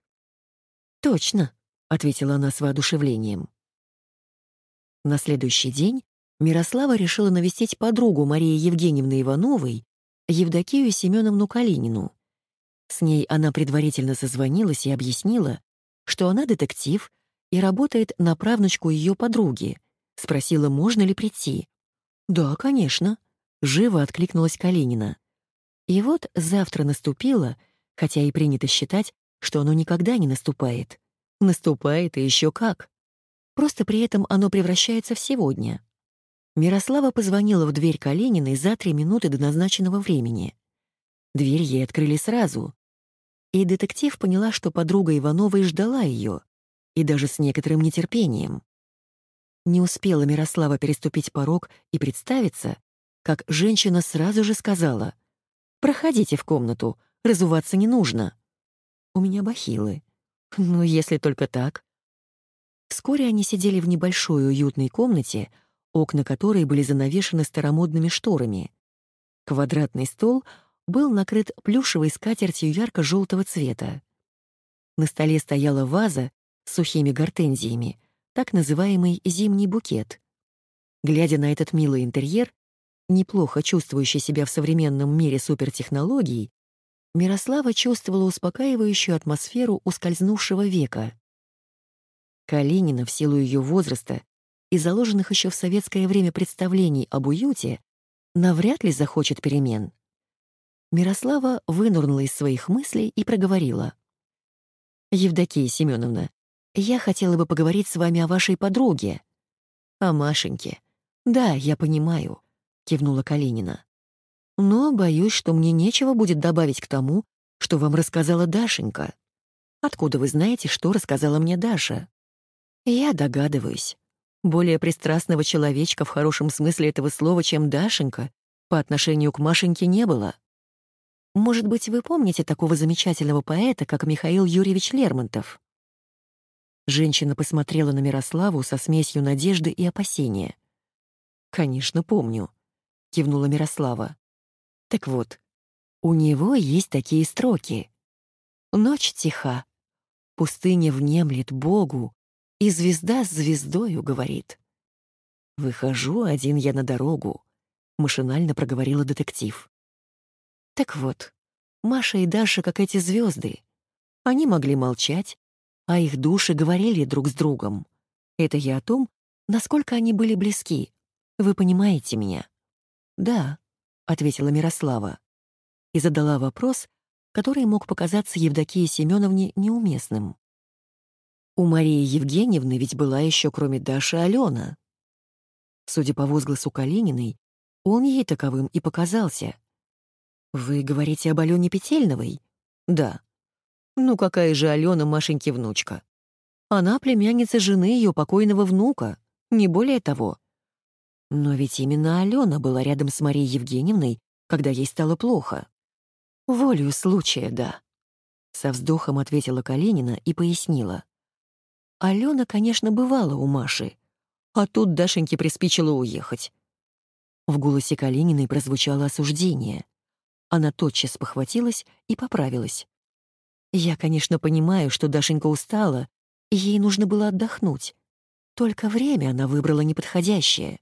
«Точно», — ответила она с воодушевлением. На следующий день Мирослава решила навестить подругу Марии Евгеньевны Ивановой, Евдокию Семеновну Калинину. С ней она предварительно созвонилась и объяснила, что она детектив и работает на правнучку ее подруги, спросила, можно ли прийти. «Да, конечно», — живо откликнулась Калинина. И вот завтра наступило, хотя и принято считать, что оно никогда не наступает. Наступает и еще как. Просто при этом оно превращается в сегодня. Мирослава позвонила в дверь Калининой за три минуты до назначенного времени. Дверь ей открыли сразу. И детектив поняла, что подруга Ивановой ждала ее, и даже с некоторым нетерпением. Не успела Мирослава переступить порог и представиться, как женщина сразу же сказала «Проходите в комнату, разуваться не нужно». У меня бахилы. Ну, если только так. Вскоре они сидели в небольшой уютной комнате, окна которой были занавешены старомодными шторами. Квадратный стол был накрыт плюшевой скатертью ярко-желтого цвета. На столе стояла ваза с сухими гортензиями, так называемый зимний букет. Глядя на этот милый интерьер, неплохо чувствующий себя в современном мире супертехнологий, Мирослава чувствовала успокаивающую атмосферу ускользнувшего века. Калинина, в силу ее возраста и заложенных еще в советское время представлений об уюте, навряд ли захочет перемен. Мирослава вынурнула из своих мыслей и проговорила. «Евдокия Семеновна, я хотела бы поговорить с вами о вашей подруге». «О Машеньке». «Да, я понимаю», — кивнула Калинина. «Но боюсь, что мне нечего будет добавить к тому, что вам рассказала Дашенька. Откуда вы знаете, что рассказала мне Даша?» Я догадываюсь. Более пристрастного человечка в хорошем смысле этого слова, чем Дашенька, по отношению к Машеньке не было. Может быть, вы помните такого замечательного поэта, как Михаил Юрьевич Лермонтов? Женщина посмотрела на Мирославу со смесью надежды и опасения. «Конечно, помню», — кивнула Мирослава. «Так вот, у него есть такие строки. Ночь тиха, пустыня внемлет Богу, и звезда с звездою говорит. «Выхожу один я на дорогу», — машинально проговорила детектив. Так вот, Маша и Даша как эти звезды. Они могли молчать, а их души говорили друг с другом. Это я о том, насколько они были близки. Вы понимаете меня? «Да», — ответила Мирослава. И задала вопрос, который мог показаться Евдокии Семеновне неуместным. У Марии Евгеньевны ведь была еще, кроме Даши, Алена. Судя по возгласу Калининой, он ей таковым и показался. «Вы говорите об Алене Петельновой?» «Да». «Ну какая же Алена Машеньки внучка?» «Она племянница жены ее покойного внука, не более того». Но ведь именно Алена была рядом с Марией Евгеньевной, когда ей стало плохо. «Волею случая, да», — со вздохом ответила Калинина и пояснила. Алена, конечно, бывала у Маши, а тут Дашеньке приспичило уехать. В голосе Калининой прозвучало осуждение. Она тотчас похватилась и поправилась. «Я, конечно, понимаю, что Дашенька устала, и ей нужно было отдохнуть. Только время она выбрала неподходящее.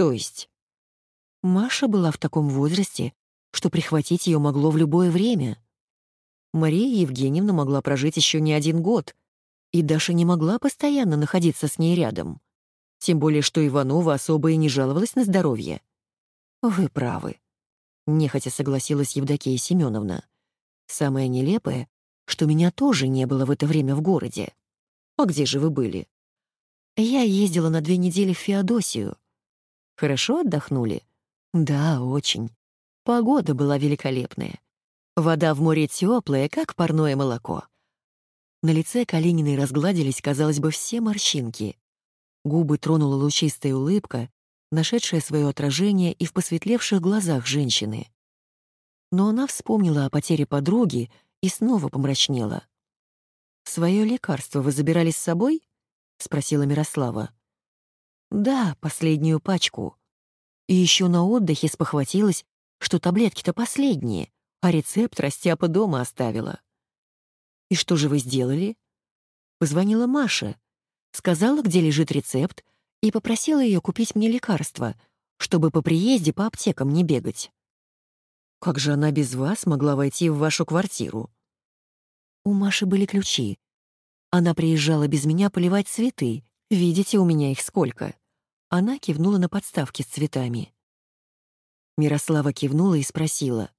То есть? Маша была в таком возрасте, что прихватить ее могло в любое время. Мария Евгеньевна могла прожить еще не один год, и Даша не могла постоянно находиться с ней рядом. Тем более, что Иванова особо и не жаловалась на здоровье. «Вы правы», — нехотя согласилась Евдокия Семеновна. «Самое нелепое, что меня тоже не было в это время в городе. А где же вы были?» «Я ездила на две недели в Феодосию». «Хорошо отдохнули?» «Да, очень. Погода была великолепная. Вода в море теплая, как парное молоко. На лице Калининой разгладились, казалось бы, все морщинки. Губы тронула лучистая улыбка, нашедшая свое отражение и в посветлевших глазах женщины. Но она вспомнила о потере подруги и снова помрачнела. «Своё лекарство вы забирали с собой?» — спросила Мирослава. «Да, последнюю пачку. И еще на отдыхе спохватилась, что таблетки-то последние, а рецепт Растяпа дома оставила. «И что же вы сделали?» Позвонила Маша, сказала, где лежит рецепт, и попросила ее купить мне лекарства, чтобы по приезде по аптекам не бегать. «Как же она без вас могла войти в вашу квартиру?» У Маши были ключи. Она приезжала без меня поливать цветы. Видите, у меня их сколько. Она кивнула на подставки с цветами. Мирослава кивнула и спросила.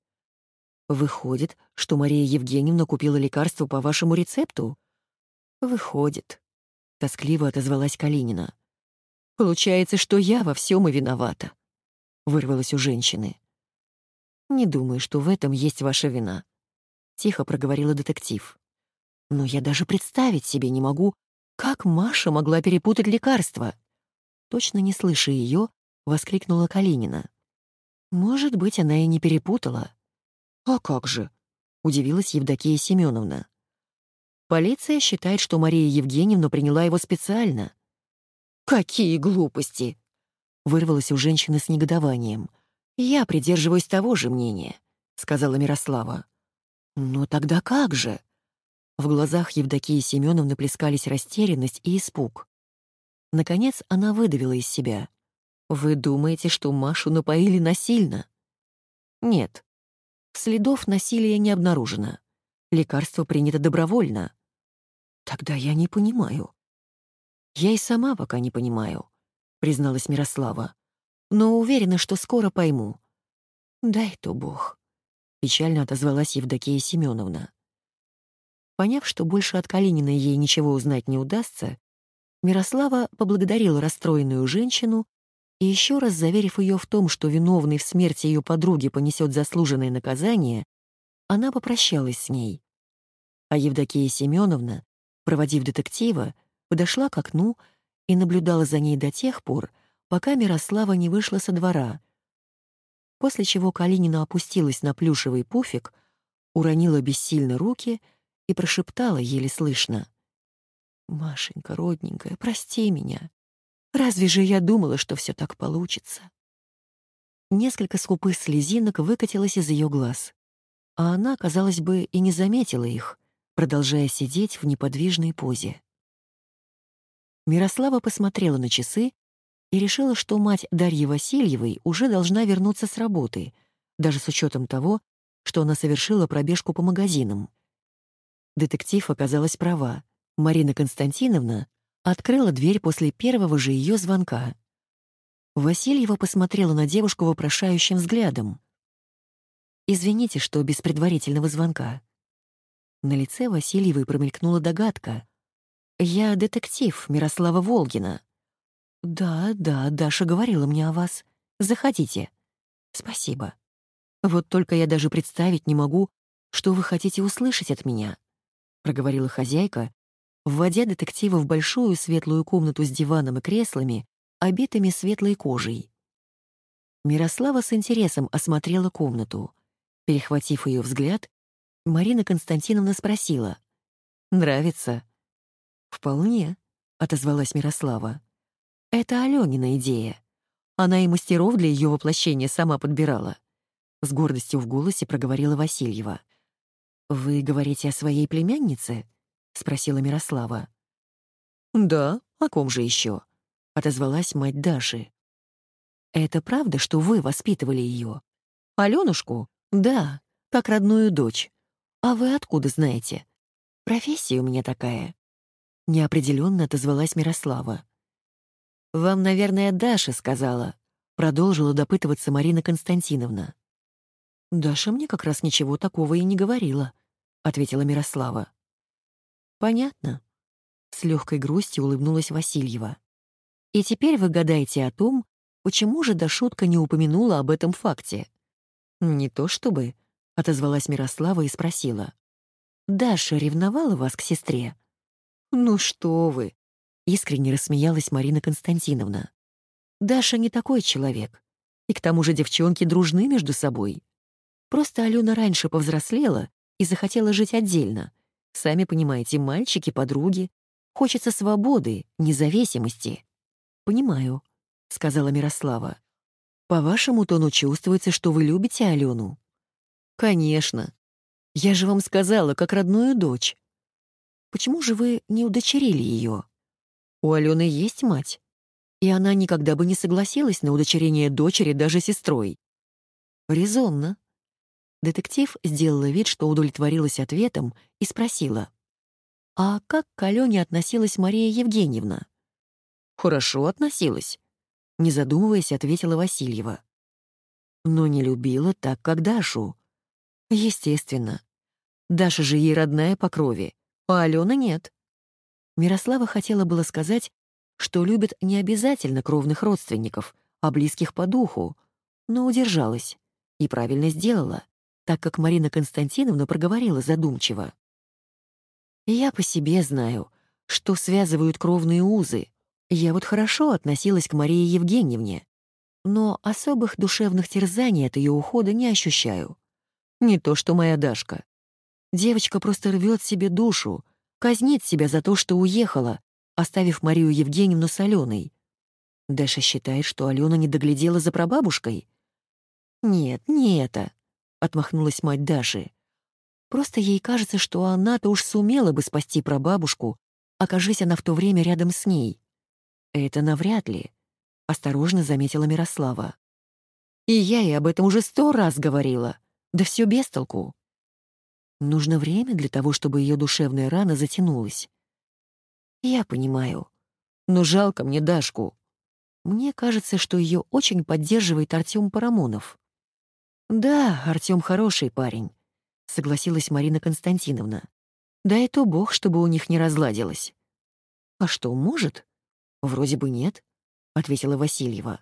Выходит, что Мария Евгеньевна купила лекарство по вашему рецепту? Выходит. Тоскливо отозвалась Калинина. Получается, что я во всем и виновата. Вырвалась у женщины. Не думаю, что в этом есть ваша вина. Тихо проговорила детектив. Но я даже представить себе не могу, как Маша могла перепутать лекарства. Точно не слыша ее, воскликнула Калинина. Может быть, она и не перепутала. «А как же?» — удивилась Евдокия Семеновна. «Полиция считает, что Мария Евгеньевна приняла его специально». «Какие глупости!» — вырвалась у женщины с негодованием. «Я придерживаюсь того же мнения», — сказала Мирослава. «Ну тогда как же?» В глазах Евдокии Семеновны плескались растерянность и испуг. Наконец она выдавила из себя. «Вы думаете, что Машу напоили насильно?» «Нет, Следов насилия не обнаружено. Лекарство принято добровольно. Тогда я не понимаю. Я и сама пока не понимаю, призналась Мирослава. Но уверена, что скоро пойму. Дай то Бог. Печально отозвалась Евдокия Семеновна. Поняв, что больше от Калининой ей ничего узнать не удастся, Мирослава поблагодарила расстроенную женщину и еще раз заверив ее в том, что виновный в смерти ее подруги понесет заслуженное наказание, она попрощалась с ней. А Евдокия Семеновна, проводив детектива, подошла к окну и наблюдала за ней до тех пор, пока Мирослава не вышла со двора. После чего Калинина опустилась на плюшевый пуфик, уронила бессильно руки и прошептала еле слышно. «Машенька, родненькая, прости меня. Разве же я думала, что все так получится? Несколько скупых слезинок выкатилось из ее глаз, а она, казалось бы, и не заметила их, продолжая сидеть в неподвижной позе. Мирослава посмотрела на часы и решила, что мать Дарьи Васильевой уже должна вернуться с работы, даже с учетом того, что она совершила пробежку по магазинам. Детектив оказалась права. Марина Константиновна открыла дверь после первого же ее звонка. Васильева посмотрела на девушку вопрошающим взглядом. «Извините, что без предварительного звонка». На лице Васильевой промелькнула догадка. «Я детектив Мирослава Волгина». «Да, да, Даша говорила мне о вас. Заходите». «Спасибо. Вот только я даже представить не могу, что вы хотите услышать от меня», — проговорила хозяйка, вводя детектива в большую светлую комнату с диваном и креслами, обитыми светлой кожей. Мирослава с интересом осмотрела комнату. Перехватив ее взгляд, Марина Константиновна спросила. «Нравится?» «Вполне», — отозвалась Мирослава. «Это Алёнина идея. Она и мастеров для ее воплощения сама подбирала». С гордостью в голосе проговорила Васильева. «Вы говорите о своей племяннице?» — спросила Мирослава. «Да, о ком же еще?» — отозвалась мать Даши. «Это правда, что вы воспитывали ее? Аленушку? Да, как родную дочь. А вы откуда знаете? Профессия у меня такая». Неопределенно отозвалась Мирослава. «Вам, наверное, Даша сказала», — продолжила допытываться Марина Константиновна. «Даша мне как раз ничего такого и не говорила», — ответила Мирослава. Понятно. С легкой грустью улыбнулась Васильева. И теперь вы гадаете о том, почему же Дашутка не упомянула об этом факте. Не то чтобы, отозвалась Мирослава и спросила. Даша ревновала вас к сестре? Ну что вы? Искренне рассмеялась Марина Константиновна. Даша не такой человек. И к тому же девчонки дружны между собой. Просто Алена раньше повзрослела и захотела жить отдельно, Сами понимаете, мальчики, подруги. Хочется свободы, независимости. «Понимаю», — сказала Мирослава. «По вашему тону чувствуется, что вы любите Алену». «Конечно. Я же вам сказала, как родную дочь. Почему же вы не удочерили ее? У Алены есть мать, и она никогда бы не согласилась на удочерение дочери даже сестрой». «Резонно», Детектив сделала вид, что удовлетворилась ответом, и спросила. «А как к Алене относилась Мария Евгеньевна?» «Хорошо относилась», — не задумываясь, ответила Васильева. «Но не любила так, как Дашу. Естественно. Даша же ей родная по крови, а Алена нет. Мирослава хотела было сказать, что любит не обязательно кровных родственников, а близких по духу, но удержалась и правильно сделала, так как Марина Константиновна проговорила задумчиво. «Я по себе знаю, что связывают кровные узы. Я вот хорошо относилась к Марии Евгеньевне, но особых душевных терзаний от ее ухода не ощущаю. Не то что моя Дашка. Девочка просто рвет себе душу, казнит себя за то, что уехала, оставив Марию Евгеньевну с Аленой. Даша считает, что Алена не доглядела за прабабушкой. «Нет, не это», — отмахнулась мать Даши. «Просто ей кажется, что она-то уж сумела бы спасти прабабушку, окажись она в то время рядом с ней. Это навряд ли», — осторожно заметила Мирослава. «И я ей об этом уже сто раз говорила. Да все без толку. Нужно время для того, чтобы ее душевная рана затянулась. Я понимаю. Но жалко мне Дашку. Мне кажется, что ее очень поддерживает Артем Парамонов. Да, Артем хороший парень, согласилась Марина Константиновна. Да и то бог, чтобы у них не разладилось. А что, может? Вроде бы нет, ответила Васильева.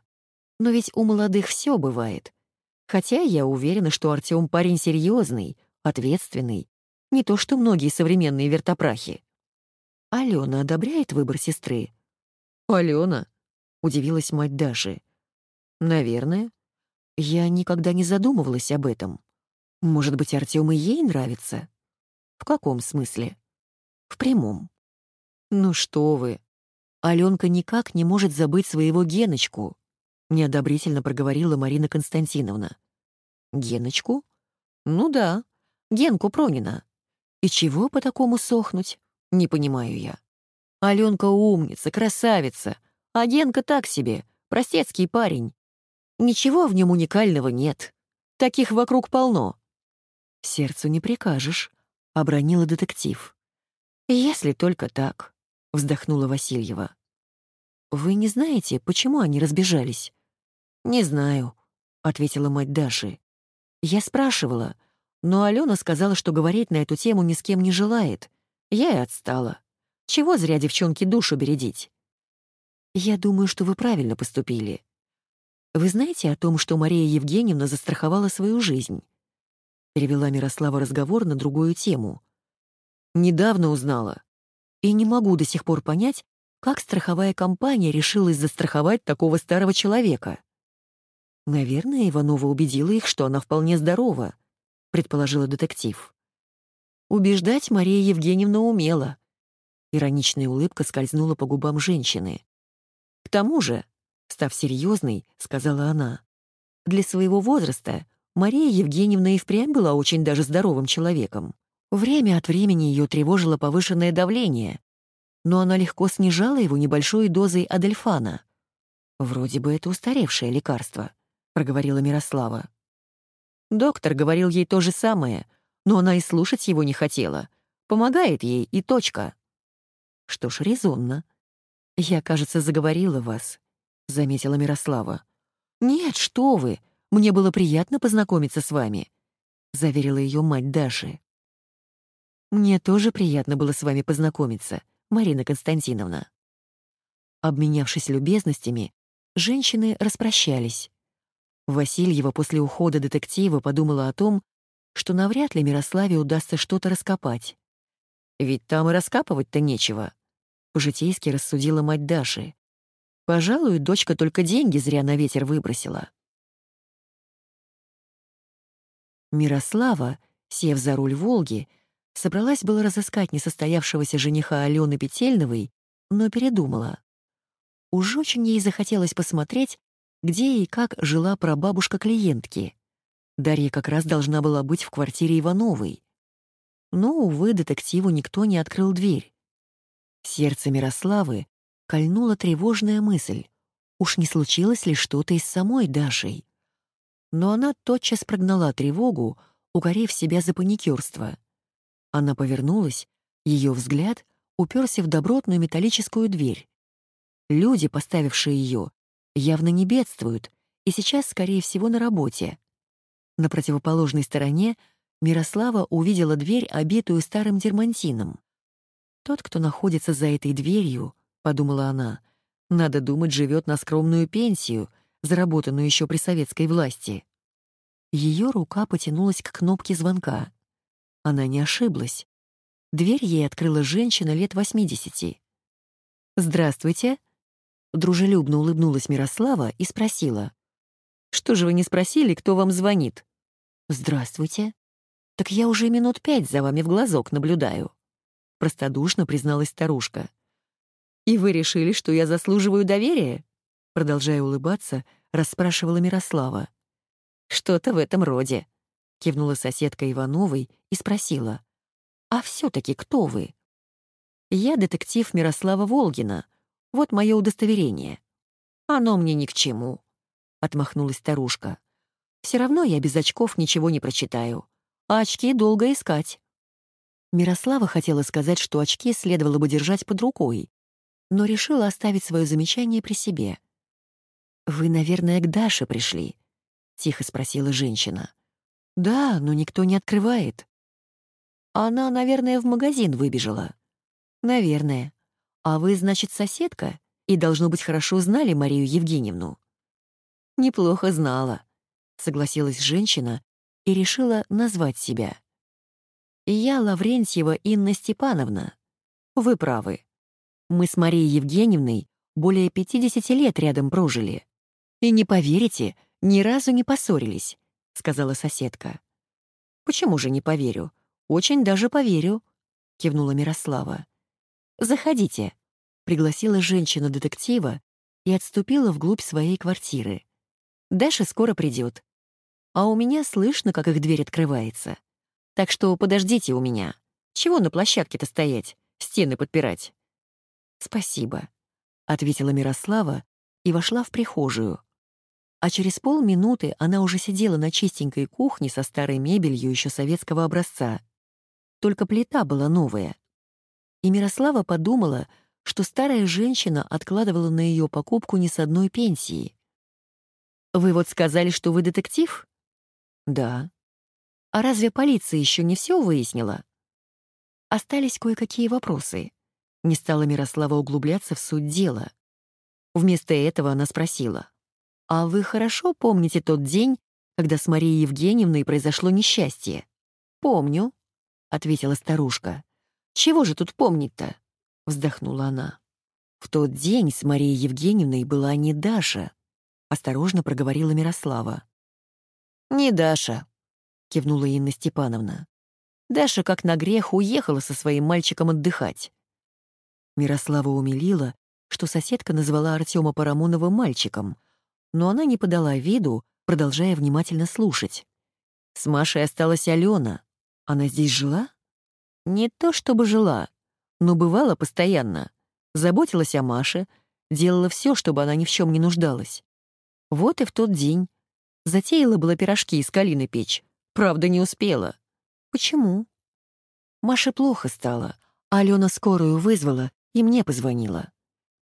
Но ведь у молодых все бывает. Хотя я уверена, что Артем парень серьезный, ответственный, не то что многие современные вертопрахи. Алена одобряет выбор сестры? Алена? Удивилась мать Даши. Наверное. Я никогда не задумывалась об этом. Может быть, Артём и ей нравится? В каком смысле? В прямом. Ну что вы. Аленка никак не может забыть своего Геночку, неодобрительно проговорила Марина Константиновна. Геночку? Ну да, Генку Пронина. И чего по такому сохнуть? Не понимаю я. Аленка умница, красавица, а Генка так себе, простецкий парень. Ничего в нем уникального нет. Таких вокруг полно. Сердцу не прикажешь, — обронила детектив. «Если только так», — вздохнула Васильева. «Вы не знаете, почему они разбежались?» «Не знаю», — ответила мать Даши. «Я спрашивала, но Алена сказала, что говорить на эту тему ни с кем не желает. Я и отстала. Чего зря девчонке душу бередить? Я думаю, что вы правильно поступили. Вы знаете о том, что Мария Евгеньевна застраховала свою жизнь? Перевела Мирослава разговор на другую тему. Недавно узнала. И не могу до сих пор понять, как страховая компания решилась застраховать такого старого человека. Наверное, Иванова убедила их, что она вполне здорова —— предположила детектив. Убеждать Мария Евгеньевна умела. Ироничная улыбка скользнула по губам женщины. К тому же, став серьезной, сказала она, для своего возраста Мария Евгеньевна и впрямь была очень даже здоровым человеком. Время от времени ее тревожило повышенное давление, но она легко снижала его небольшой дозой адельфана. «Вроде бы это устаревшее лекарство», — проговорила Мирослава. Доктор говорил ей то же самое, но она и слушать его не хотела. Помогает ей и точка. Что ж, резонно. Я, кажется, заговорила вас, заметила Мирослава. Нет, что вы, мне было приятно познакомиться с вами, заверила ее мать Даши. Мне тоже приятно было с вами познакомиться, Марина Константиновна. Обменявшись любезностями, женщины распрощались. Васильева после ухода детектива подумала о том, что навряд ли Мирославе удастся что-то раскопать. Ведь там и раскапывать-то нечего. По-житейски рассудила мать Даши. Пожалуй, дочка только деньги зря на ветер выбросила. Мирослава, сев за руль «Волги», собралась было разыскать несостоявшегося жениха Алены Петельновой, но передумала. Уж очень ей захотелось посмотреть, где и как жила прабабушка клиентки. Дарья как раз должна была быть в квартире Ивановой. Но, увы, детективу никто не открыл дверь. Сердце Мирославы кольнула тревожная мысль. Уж не случилось ли что-то и с самой Дашей? Но она тотчас прогнала тревогу, укорив себя за паникерство. Она повернулась, ее взгляд уперся в добротную металлическую дверь. Люди, поставившие ее, явно не бедствуют и сейчас, скорее всего, на работе. На противоположной стороне Мирослава увидела дверь, обитую старым дермантином. «Тот, кто находится за этой дверью», — подумала она, — «надо думать, живет на скромную пенсию, заработанную еще при советской власти». Ее рука потянулась к кнопке звонка. Она не ошиблась. Дверь ей открыла женщина лет 80. «Здравствуйте», — дружелюбно улыбнулась Мирослава и спросила. «Что же вы не спросили, кто вам звонит?» «Здравствуйте. Так я уже минут пять за вами в глазок наблюдаю», — простодушно призналась старушка. «И вы решили, что я заслуживаю доверия?» Продолжая улыбаться, расспрашивала Мирослава. «Что-то в этом роде», — кивнула соседка Ивановой и спросила. «А все-таки кто вы?» «Я детектив Мирослава Волгина. Вот мое удостоверение». «Оно мне ни к чему», — отмахнулась старушка. «Все равно я без очков ничего не прочитаю. А очки долго искать». Мирослава хотела сказать, что очки следовало бы держать под рукой, но решила оставить свое замечание при себе. «Вы, наверное, к Даше пришли», — тихо спросила женщина. «Да, но никто не открывает». «Она, наверное, в магазин выбежала». «Наверное. А вы, значит, соседка и, должно быть, хорошо знали Марию Евгеньевну?» «Неплохо знала», — согласилась женщина и решила назвать себя. «Я Лаврентьева Инна Степановна. Вы правы. Мы с Марией Евгеньевной более 50 лет рядом прожили. И не поверите, — ни разу не поссорились», — сказала соседка. «Почему же не поверю? Очень даже поверю», — кивнула Мирослава. «Заходите», — пригласила женщина-детектива и отступила вглубь своей квартиры. «Даша скоро придет. А у меня слышно, как их дверь открывается. Так что подождите у меня. Чего на площадке-то стоять, стены подпирать?» «Спасибо», — ответила Мирослава и вошла в прихожую. А через полминуты она уже сидела на чистенькой кухне со старой мебелью еще советского образца. Только плита была новая. И Мирослава подумала, что старая женщина откладывала на ее покупку не с одной пенсии. «Вы вот сказали, что вы детектив?» «Да». «А разве полиция еще не все выяснила?» Остались кое-какие вопросы. Не стала Мирослава углубляться в суть дела. Вместо этого она спросила. «А вы хорошо помните тот день, когда с Марией Евгеньевной произошло несчастье?» «Помню», — ответила старушка. «Чего же тут помнить-то?» — вздохнула она. «В тот день с Марией Евгеньевной была не Даша», — осторожно проговорила Мирослава. «Не Даша», — кивнула Инна Степановна. «Даша, как на грех, уехала со своим мальчиком отдыхать». Мирослава умилила, что соседка назвала Артема Парамонова мальчиком — но она не подала виду, продолжая внимательно слушать. С Машей осталась Алена. Она здесь жила? Не то чтобы жила, но бывала постоянно. Заботилась о Маше, делала все, чтобы она ни в чем не нуждалась. Вот и в тот день. Затеяла было пирожки из калины печь. Правда, не успела. Почему? Маше плохо стало, а Алена скорую вызвала и мне позвонила.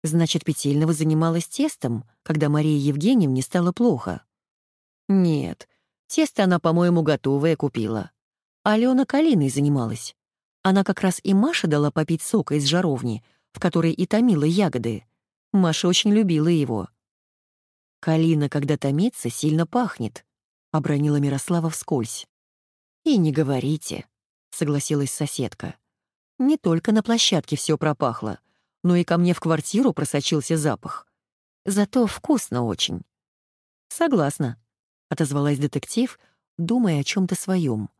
Значит, Петельнова занималась тестом, когда Марии Евгеньевне стало плохо. Нет, тесто она, по-моему, готовое купила. Алена калиной занималась. Она как раз и Маша дала попить сока из жаровни, в которой и томила ягоды. Маша очень любила его. «Калина, когда томится, сильно пахнет», — обронила Мирослава вскользь. «И не говорите», — согласилась соседка. «Не только на площадке все пропахло, но и ко мне в квартиру просочился запах. Зато вкусно очень. «Согласна», — отозвалась детектив, думая о чем-то своем,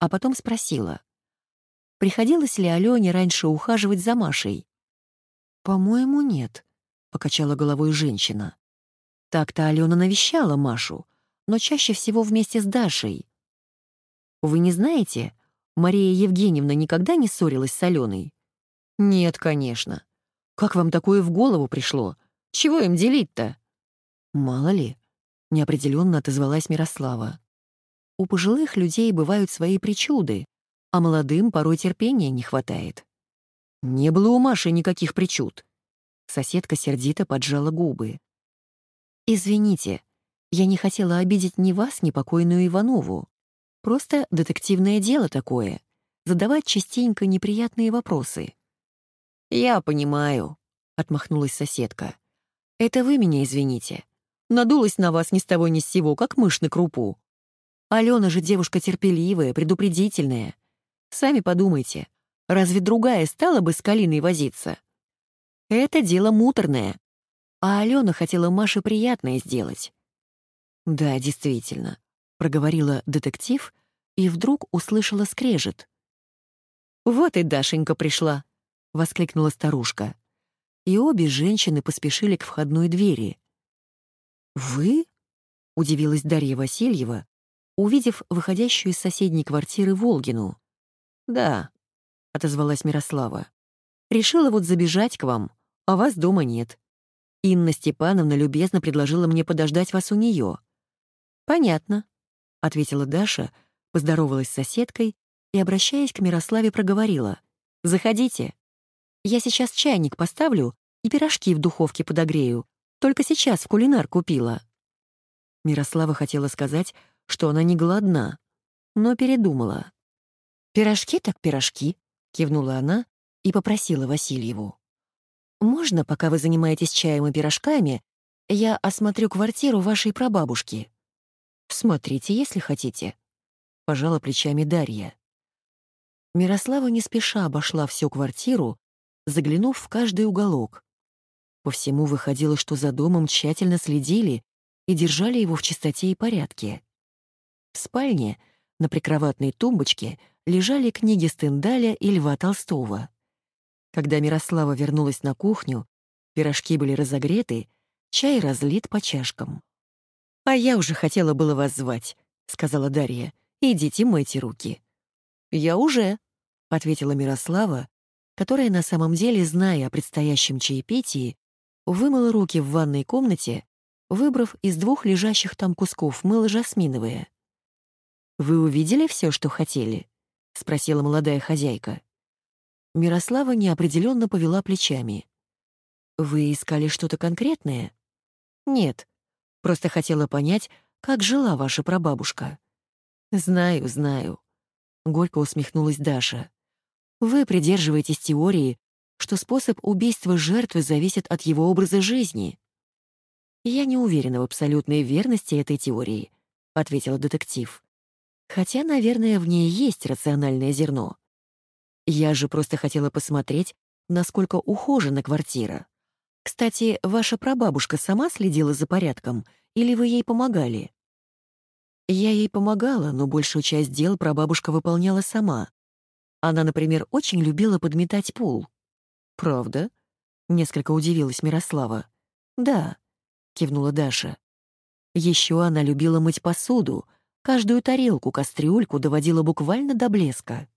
а потом спросила. «Приходилось ли Алене раньше ухаживать за Машей?» «По-моему, нет», — покачала головой женщина. Так-то Алена навещала Машу, но чаще всего вместе с Дашей. «Вы не знаете, Мария Евгеньевна никогда не ссорилась с Аленой?» «Нет, конечно. Как вам такое в голову пришло? Чего им делить-то?» «Мало ли», — неопределенно отозвалась Мирослава. «У пожилых людей бывают свои причуды, а молодым порой терпения не хватает». «Не было у Маши никаких причуд». Соседка сердито поджала губы. «Извините, я не хотела обидеть ни вас, ни покойную Иванову. Просто детективное дело такое — задавать частенько неприятные вопросы. «Я понимаю», — отмахнулась соседка. «Это вы меня извините. Надулась на вас ни с того ни с сего, как мышь на крупу. Алена же девушка терпеливая, предупредительная. Сами подумайте, разве другая стала бы с Калиной возиться? Это дело муторное. А Алена хотела Маше приятное сделать. Да, действительно проговорила детектив и вдруг услышала скрежет. «Вот и Дашенька пришла!» — воскликнула старушка. И обе женщины поспешили к входной двери. «Вы?» — удивилась Дарья Васильева, увидев выходящую из соседней квартиры Волгину. «Да», — отозвалась Мирослава. «Решила вот забежать к вам, а вас дома нет. Инна Степановна любезно предложила мне подождать вас у нее. «Понятно», — ответила Даша, поздоровалась с соседкой и, обращаясь к Мирославе, проговорила. «Заходите. Я сейчас чайник поставлю и пирожки в духовке подогрею. Только сейчас в кулинар купила». Мирослава хотела сказать, что она не голодна, но передумала. «Пирожки так пирожки», — кивнула она и попросила Васильеву. «Можно, пока вы занимаетесь чаем и пирожками, я осмотрю квартиру вашей прабабушки?» «Смотрите, если хотите», — пожала плечами Дарья. Мирослава не спеша обошла всю квартиру, заглянув в каждый уголок. По всему выходило, что за домом тщательно следили и держали его в чистоте и порядке. В спальне на прикроватной тумбочке лежали книги Стендаля и Льва Толстого. Когда Мирослава вернулась на кухню, пирожки были разогреты, чай разлит по чашкам. «А я уже хотела было вас звать», — сказала Дарья. «Идите, мойте руки». «Я уже», — ответила Мирослава, которая на самом деле, зная о предстоящем чаепитии, вымыла руки в ванной комнате, выбрав из двух лежащих там кусков мыло жасминовое. «Вы увидели все, что хотели?» — спросила молодая хозяйка. Мирослава неопределенно повела плечами. «Вы искали что-то конкретное?» «Нет, Просто хотела понять, как жила ваша прабабушка». «Знаю, знаю», — горько усмехнулась Даша. «Вы придерживаетесь теории, что способ убийства жертвы зависит от его образа жизни». «Я не уверена в абсолютной верности этой теории», — ответила детектив. «Хотя, наверное, в ней есть рациональное зерно. Я же просто хотела посмотреть, насколько ухожена квартира. Кстати, ваша прабабушка сама следила за порядком, или вы ей помогали? Я ей помогала, но большую часть дел прабабушка выполняла сама. Она, например, очень любила подметать пол. Правда? Несколько удивилась Мирослава. Да, кивнула Даша. Еще она любила мыть посуду, каждую тарелку, кастрюльку доводила буквально до блеска.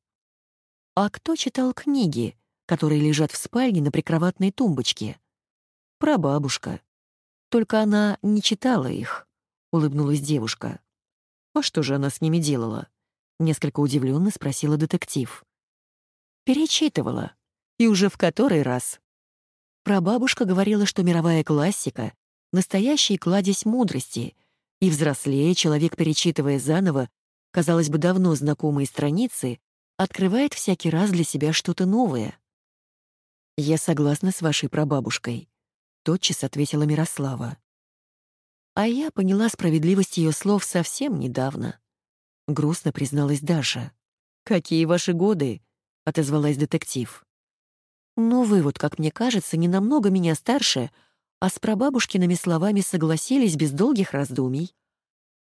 А кто читал книги, которые лежат в спальне на прикроватной тумбочке? Прабабушка. Только она не читала их, улыбнулась девушка. А что же она с ними делала? Несколько удивленно спросила детектив. Перечитывала. И уже в который раз. Прабабушка говорила, что мировая классика — настоящий кладезь мудрости, и взрослее человек, перечитывая заново, казалось бы, давно знакомые страницы, открывает всякий раз для себя что-то новое. Я согласна с вашей прабабушкой тотчас ответила Мирослава. А я поняла справедливость ее слов совсем недавно. Грустно призналась Даша. «Какие ваши годы?» — отозвалась детектив. «Ну вы вот, как мне кажется, не намного меня старше, а с прабабушкиными словами согласились без долгих раздумий.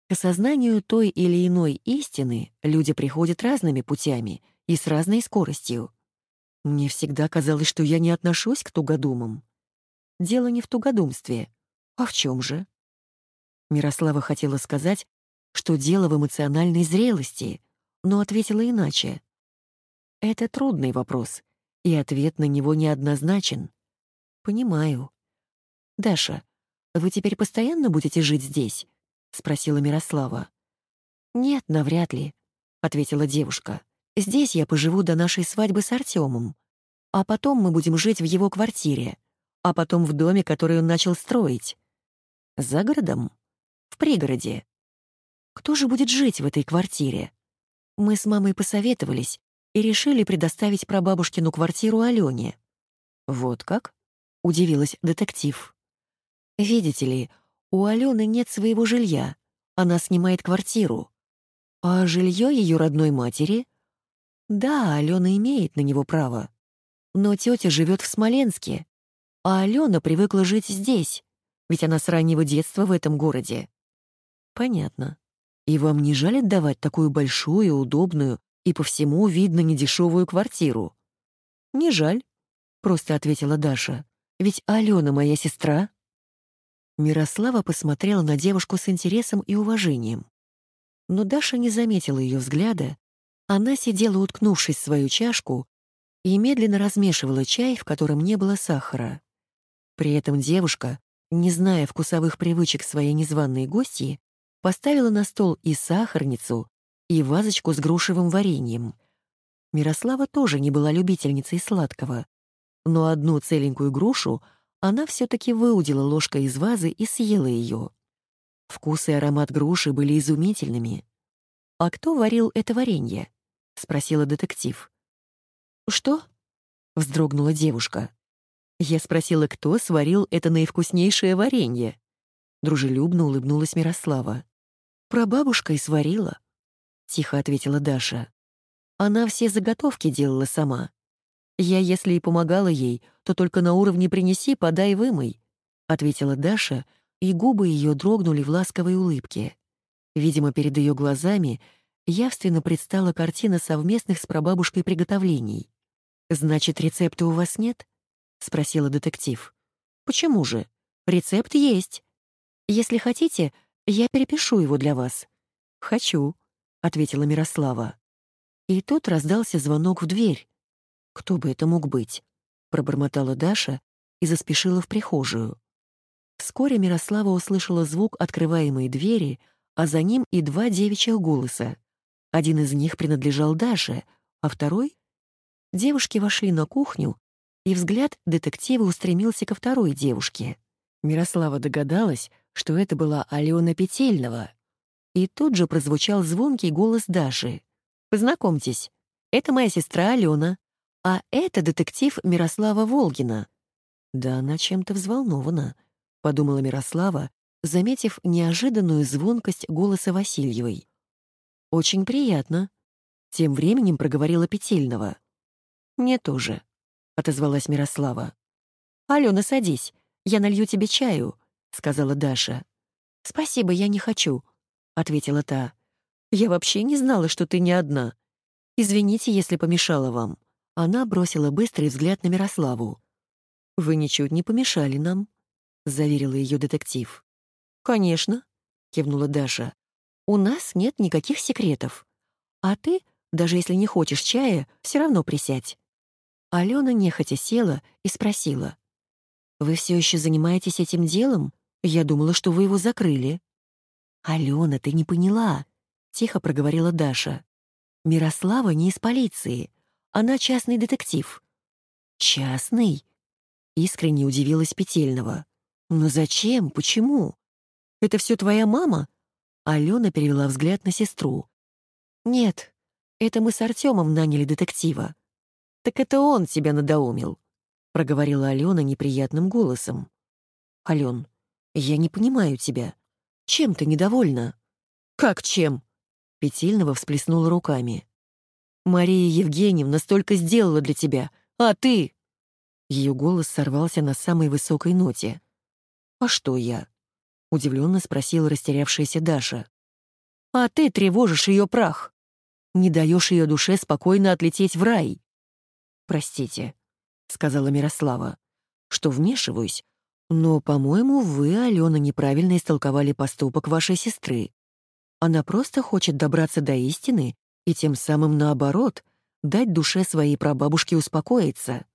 К осознанию той или иной истины люди приходят разными путями и с разной скоростью. Мне всегда казалось, что я не отношусь к тугодумам. Дело не в тугодумстве. А в чем же? Мирослава хотела сказать, что дело в эмоциональной зрелости, но ответила иначе. Это трудный вопрос, и ответ на него неоднозначен. Понимаю. Даша, вы теперь постоянно будете жить здесь? спросила Мирослава. Нет, навряд ли, ответила девушка. Здесь я поживу до нашей свадьбы с Артемом, а потом мы будем жить в его квартире а потом в доме, который он начал строить. За городом? В пригороде. Кто же будет жить в этой квартире? Мы с мамой посоветовались и решили предоставить прабабушкину квартиру Алене. «Вот как?» — удивилась детектив. «Видите ли, у Алены нет своего жилья. Она снимает квартиру. А жилье ее родной матери? Да, Алена имеет на него право. Но тетя живет в Смоленске, а Алена привыкла жить здесь, ведь она с раннего детства в этом городе. Понятно. И вам не жаль отдавать такую большую, удобную и по всему видно недешевую квартиру? Не жаль, просто ответила Даша. Ведь Алена моя сестра. Мирослава посмотрела на девушку с интересом и уважением. Но Даша не заметила ее взгляда. Она сидела, уткнувшись в свою чашку, и медленно размешивала чай, в котором не было сахара. При этом девушка, не зная вкусовых привычек своей незваной гости, поставила на стол и сахарницу, и вазочку с грушевым вареньем. Мирослава тоже не была любительницей сладкого, но одну целенькую грушу она все-таки выудила ложкой из вазы и съела ее. Вкус и аромат груши были изумительными. «А кто варил это варенье?» — спросила детектив. «Что?» — вздрогнула девушка. Я спросила, кто сварил это наивкуснейшее варенье. Дружелюбно улыбнулась Мирослава. «Прабабушка и сварила», — тихо ответила Даша. «Она все заготовки делала сама. Я, если и помогала ей, то только на уровне «принеси, подай, вымой», — ответила Даша, и губы ее дрогнули в ласковой улыбке. Видимо, перед ее глазами явственно предстала картина совместных с прабабушкой приготовлений. «Значит, рецепта у вас нет?» — спросила детектив. «Почему же? Рецепт есть. Если хотите, я перепишу его для вас». «Хочу», — ответила Мирослава. И тут раздался звонок в дверь. «Кто бы это мог быть?» — пробормотала Даша и заспешила в прихожую. Вскоре Мирослава услышала звук открываемой двери, а за ним и два девичьих голоса. Один из них принадлежал Даше, а второй... Девушки вошли на кухню и взгляд детектива устремился ко второй девушке. Мирослава догадалась, что это была Алена Петельнова. И тут же прозвучал звонкий голос Даши. «Познакомьтесь, это моя сестра Алена, а это детектив Мирослава Волгина». «Да она чем-то взволнована», — подумала Мирослава, заметив неожиданную звонкость голоса Васильевой. «Очень приятно», — тем временем проговорила Петельнова. «Мне тоже», — отозвалась Мирослава. «Алена, садись, я налью тебе чаю», — сказала Даша. «Спасибо, я не хочу», — ответила та. «Я вообще не знала, что ты не одна. Извините, если помешала вам». Она бросила быстрый взгляд на Мирославу. «Вы ничуть не помешали нам», — заверила ее детектив. «Конечно», — кивнула Даша. «У нас нет никаких секретов. А ты, даже если не хочешь чая, все равно присядь». Алена нехотя села и спросила. «Вы все еще занимаетесь этим делом? Я думала, что вы его закрыли». «Алена, ты не поняла», — тихо проговорила Даша. «Мирослава не из полиции. Она частный детектив». «Частный?» — искренне удивилась Петельного. «Но зачем? Почему? Это все твоя мама?» Алена перевела взгляд на сестру. «Нет, это мы с Артемом наняли детектива. «Так это он тебя надоумил», — проговорила Алена неприятным голосом. «Ален, я не понимаю тебя. Чем ты недовольна?» «Как чем?» Петельного всплеснула руками. «Мария Евгеньевна столько сделала для тебя, а ты...» Ее голос сорвался на самой высокой ноте. «А что я?» — удивленно спросила растерявшаяся Даша. «А ты тревожишь ее прах. Не даешь ее душе спокойно отлететь в рай. «Простите», — сказала Мирослава, — «что вмешиваюсь, но, по-моему, вы, Алена, неправильно истолковали поступок вашей сестры. Она просто хочет добраться до истины и тем самым, наоборот, дать душе своей прабабушке успокоиться».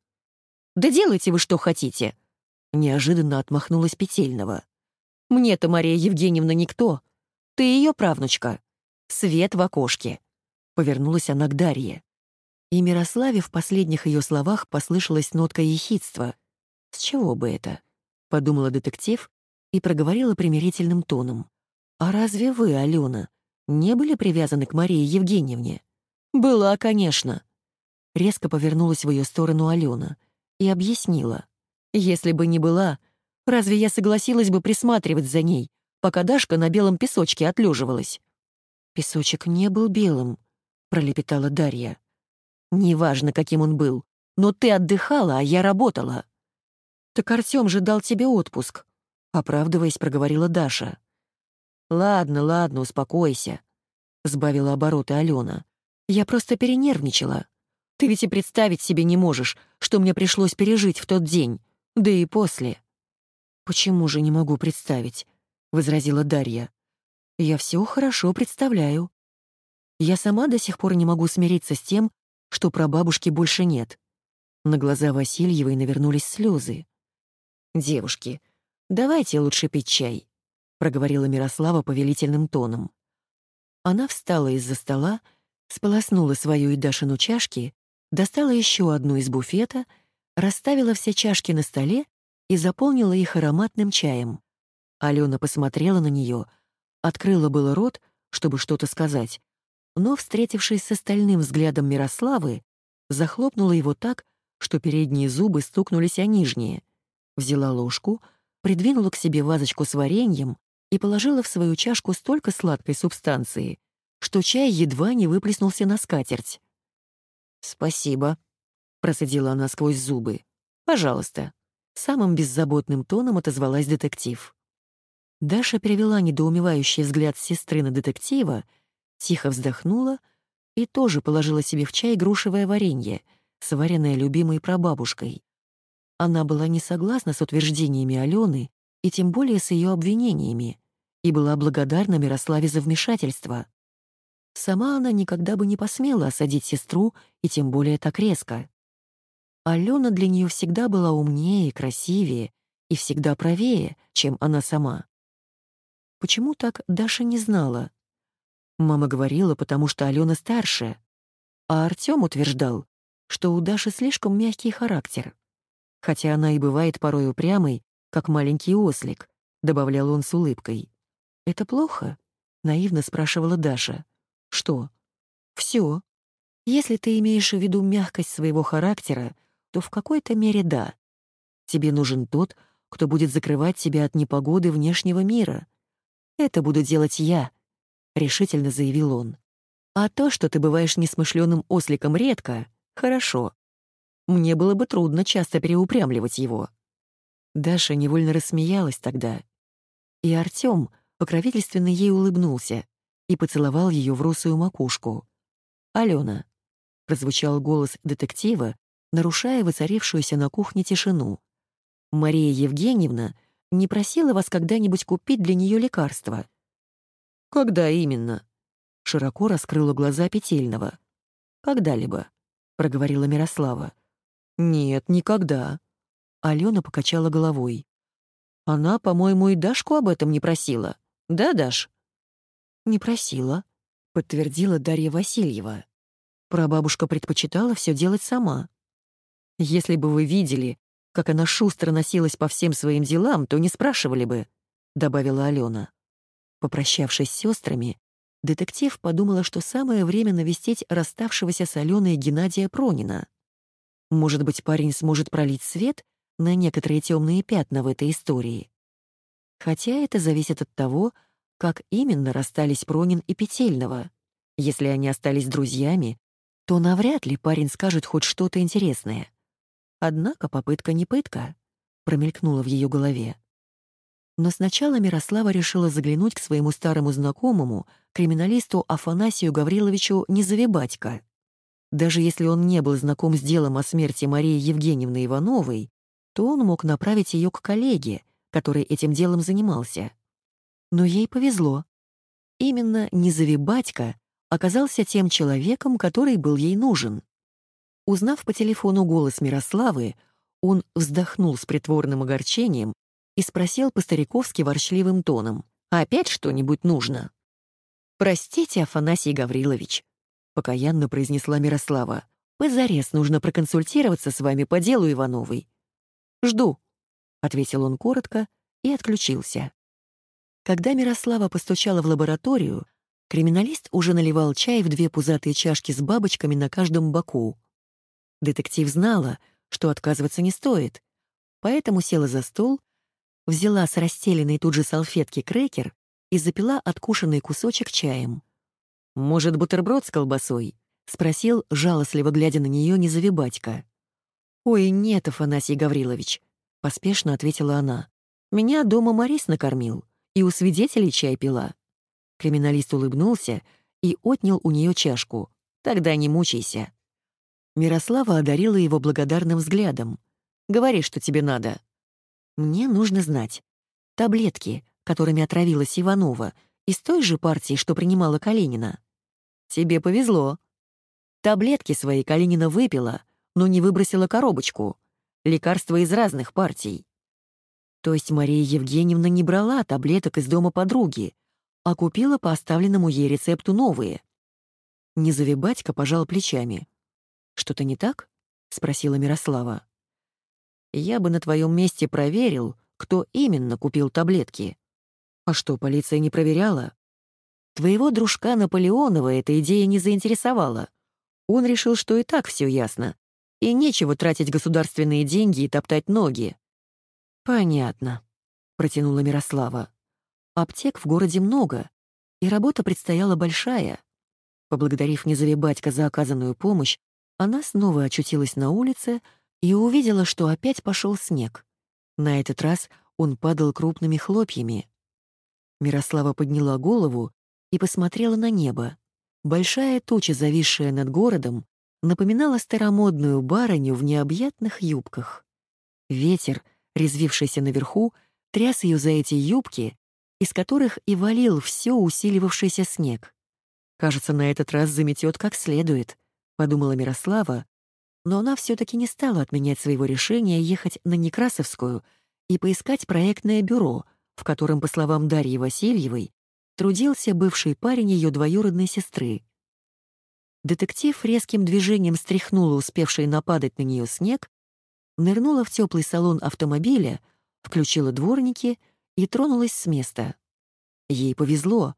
«Да делайте вы что хотите», — неожиданно отмахнулась Петельного. «Мне-то Мария Евгеньевна никто. Ты ее правнучка. Свет в окошке». Повернулась она к Дарье. И Мирославе в последних ее словах послышалась нотка ехидства. «С чего бы это?» — подумала детектив и проговорила примирительным тоном. «А разве вы, Алена, не были привязаны к Марии Евгеньевне? «Была, конечно». Резко повернулась в ее сторону Алена и объяснила. «Если бы не была, разве я согласилась бы присматривать за ней, пока Дашка на белом песочке отлеживалась?» «Песочек не был белым», — пролепетала Дарья. «Неважно, каким он был, но ты отдыхала, а я работала». «Так Артём же дал тебе отпуск», — оправдываясь, проговорила Даша. «Ладно, ладно, успокойся», — сбавила обороты Алена. «Я просто перенервничала. Ты ведь и представить себе не можешь, что мне пришлось пережить в тот день, да и после». «Почему же не могу представить?» — возразила Дарья. «Я все хорошо представляю. Я сама до сих пор не могу смириться с тем, что прабабушки больше нет». На глаза Васильевой навернулись слезы. «Девушки, давайте лучше пить чай», — проговорила Мирослава повелительным тоном. Она встала из-за стола, сполоснула свою и Дашину чашки, достала еще одну из буфета, расставила все чашки на столе и заполнила их ароматным чаем. Алена посмотрела на нее, открыла было рот, чтобы что-то сказать, но, встретившись с остальным взглядом Мирославы, захлопнула его так, что передние зубы стукнулись о нижние, взяла ложку, придвинула к себе вазочку с вареньем и положила в свою чашку столько сладкой субстанции, что чай едва не выплеснулся на скатерть. «Спасибо», — процедила она сквозь зубы. «Пожалуйста». Самым беззаботным тоном отозвалась детектив. Даша перевела недоумевающий взгляд сестры на детектива, тихо вздохнула и тоже положила себе в чай грушевое варенье, сваренное любимой прабабушкой. Она была не согласна с утверждениями Алены и тем более с ее обвинениями, и была благодарна Мирославе за вмешательство. Сама она никогда бы не посмела осадить сестру, и тем более так резко. Алена для нее всегда была умнее, красивее и всегда правее, чем она сама. Почему так, Даша не знала. Мама говорила, потому что Алена старше, а Артём утверждал, что у Даши слишком мягкий характер. Хотя она и бывает порой упрямой, как маленький ослик, добавлял он с улыбкой. «Это плохо?» — наивно спрашивала Даша. Что? Все. Если ты имеешь в виду мягкость своего характера, то в какой-то мере да. Тебе нужен тот, кто будет закрывать тебя от непогоды внешнего мира. Это буду делать я, решительно заявил он. А то, что ты бываешь несмышленым осликом редко, хорошо. Мне было бы трудно часто переупрямливать его. Даша невольно рассмеялась тогда. И Артём покровительственно ей улыбнулся, и поцеловал ее в русую макушку. «Алена», — прозвучал голос детектива, нарушая воцарившуюся на кухне тишину. «Мария Евгеньевна не просила вас когда-нибудь купить для нее лекарства?» «Когда именно?» — широко раскрыла глаза Петельного. «Когда-либо», — проговорила Мирослава. «Нет, никогда». Алена покачала головой. «Она, по-моему, и Дашку об этом не просила. Да, Даш?» «Не просила», — подтвердила Дарья Васильева. Прабабушка предпочитала все делать сама. «Если бы вы видели, как она шустро носилась по всем своим делам, то не спрашивали бы», — добавила Алена. Попрощавшись с сестрами, детектив подумала, что самое время навестить расставшегося с Аленой Геннадия Пронина. Может быть, парень сможет пролить свет на некоторые темные пятна в этой истории. Хотя это зависит от того, как именно расстались Пронин и Петельного. Если они остались друзьями, то навряд ли парень скажет хоть что-то интересное. Однако попытка не пытка, промелькнула в ее голове. Но сначала Мирослава решила заглянуть к своему старому знакомому, криминалисту Афанасию Гавриловичу Незавибатько. Даже если он не был знаком с делом о смерти Марии Евгеньевны Ивановой, то он мог направить ее к коллеге, который этим делом занимался. Но ей повезло. Именно Низови батька оказался тем человеком, который был ей нужен. Узнав по телефону голос Мирославы, он вздохнул с притворным огорчением и спросил по-стариковски ворчливым тоном, «Опять что-нибудь нужно?» «Простите, Афанасий Гаврилович», — покаянно произнесла Мирослава, «позарез нужно проконсультироваться с вами по делу Ивановой». «Жду», — ответил он коротко и отключился. Когда Мирослава постучала в лабораторию, Криминалист уже наливал чай в две пузатые чашки с бабочками на каждом боку. Детектив знала, что отказываться не стоит, поэтому села за стол, взяла с расстеленной тут же салфетки крекер и запила откушенный кусочек чаем. «Может, бутерброд с колбасой?» — спросил, жалостливо глядя на нее незавибатька. «Ой, нет, Афанасий Гаврилович», — поспешно ответила она. «Меня дома Марис накормил, и у свидетелей чай пила». Криминалист улыбнулся и отнял у нее чашку. «Тогда не мучайся». Мирослава одарила его благодарным взглядом. «Говори, что тебе надо». «Мне нужно знать. Таблетки, которыми отравилась Иванова, из той же партии, что принимала Калинина?» «Тебе повезло». Таблетки свои Калинина выпила, но не выбросила коробочку. Лекарства из разных партий. То есть Мария Евгеньевна не брала таблеток из дома подруги, а купила по оставленному ей рецепту новые. Низови батька пожал плечами. «Что-то не так?» — спросила Мирослава. «Я бы на твоем месте проверил, кто именно купил таблетки. А что, полиция не проверяла? Твоего дружка Наполеонова эта идея не заинтересовала. Он решил, что и так все ясно, и нечего тратить государственные деньги и топтать ноги. «Понятно», — протянула Мирослава. Аптек в городе много, и работа предстояла большая. Поблагодарив Низове батька за оказанную помощь, она снова очутилась на улице и увидела, что опять пошел снег. На этот раз он падал крупными хлопьями. Мирослава подняла голову и посмотрела на небо. Большая туча, зависшая над городом, напоминала старомодную барыню в необъятных юбках. Ветер, резвившийся наверху, тряс ее за эти юбки из которых и валил все усиливавшийся снег. «Кажется, на этот раз заметет как следует», — подумала Мирослава, но она все-таки не стала отменять своего решения ехать на Некрасовскую и поискать проектное бюро, в котором, по словам Дарьи Васильевой, трудился бывший парень ее двоюродной сестры. Детектив резким движением стряхнула успевший нападать на нее снег, нырнула в теплый салон автомобиля, включила дворники — и тронулась с места. Ей повезло.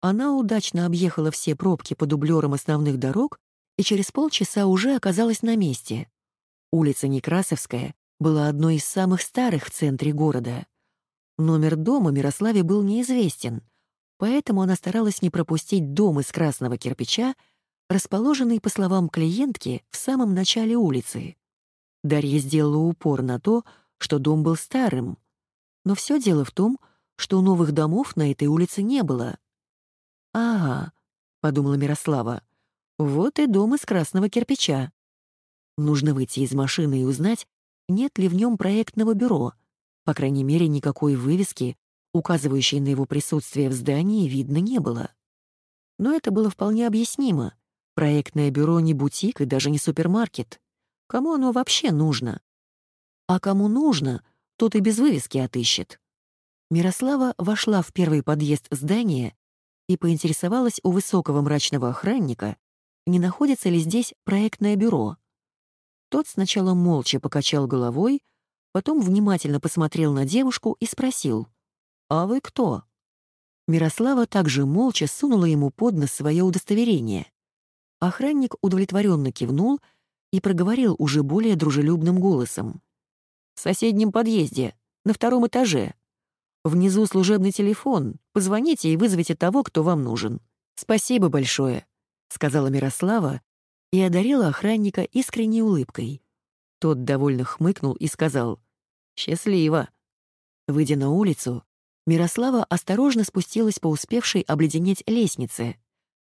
Она удачно объехала все пробки по дублерам основных дорог и через полчаса уже оказалась на месте. Улица Некрасовская была одной из самых старых в центре города. Номер дома Мирославе был неизвестен, поэтому она старалась не пропустить дом из красного кирпича, расположенный, по словам клиентки, в самом начале улицы. Дарья сделала упор на то, что дом был старым, но все дело в том, что новых домов на этой улице не было. «Ага», — подумала Мирослава, — «вот и дом из красного кирпича. Нужно выйти из машины и узнать, нет ли в нем проектного бюро. По крайней мере, никакой вывески, указывающей на его присутствие в здании, видно не было. Но это было вполне объяснимо. Проектное бюро не бутик и даже не супермаркет. Кому оно вообще нужно? А кому нужно — тот и без вывески отыщет. Мирослава вошла в первый подъезд здания и поинтересовалась у высокого мрачного охранника, не находится ли здесь проектное бюро. Тот сначала молча покачал головой, потом внимательно посмотрел на девушку и спросил, «А вы кто?» Мирослава также молча сунула ему под нос свое удостоверение. Охранник удовлетворенно кивнул и проговорил уже более дружелюбным голосом. В соседнем подъезде, на втором этаже. Внизу служебный телефон. Позвоните и вызовите того, кто вам нужен. Спасибо большое», — сказала Мирослава и одарила охранника искренней улыбкой. Тот довольно хмыкнул и сказал «Счастливо». Выйдя на улицу, Мирослава осторожно спустилась по успевшей обледенеть лестнице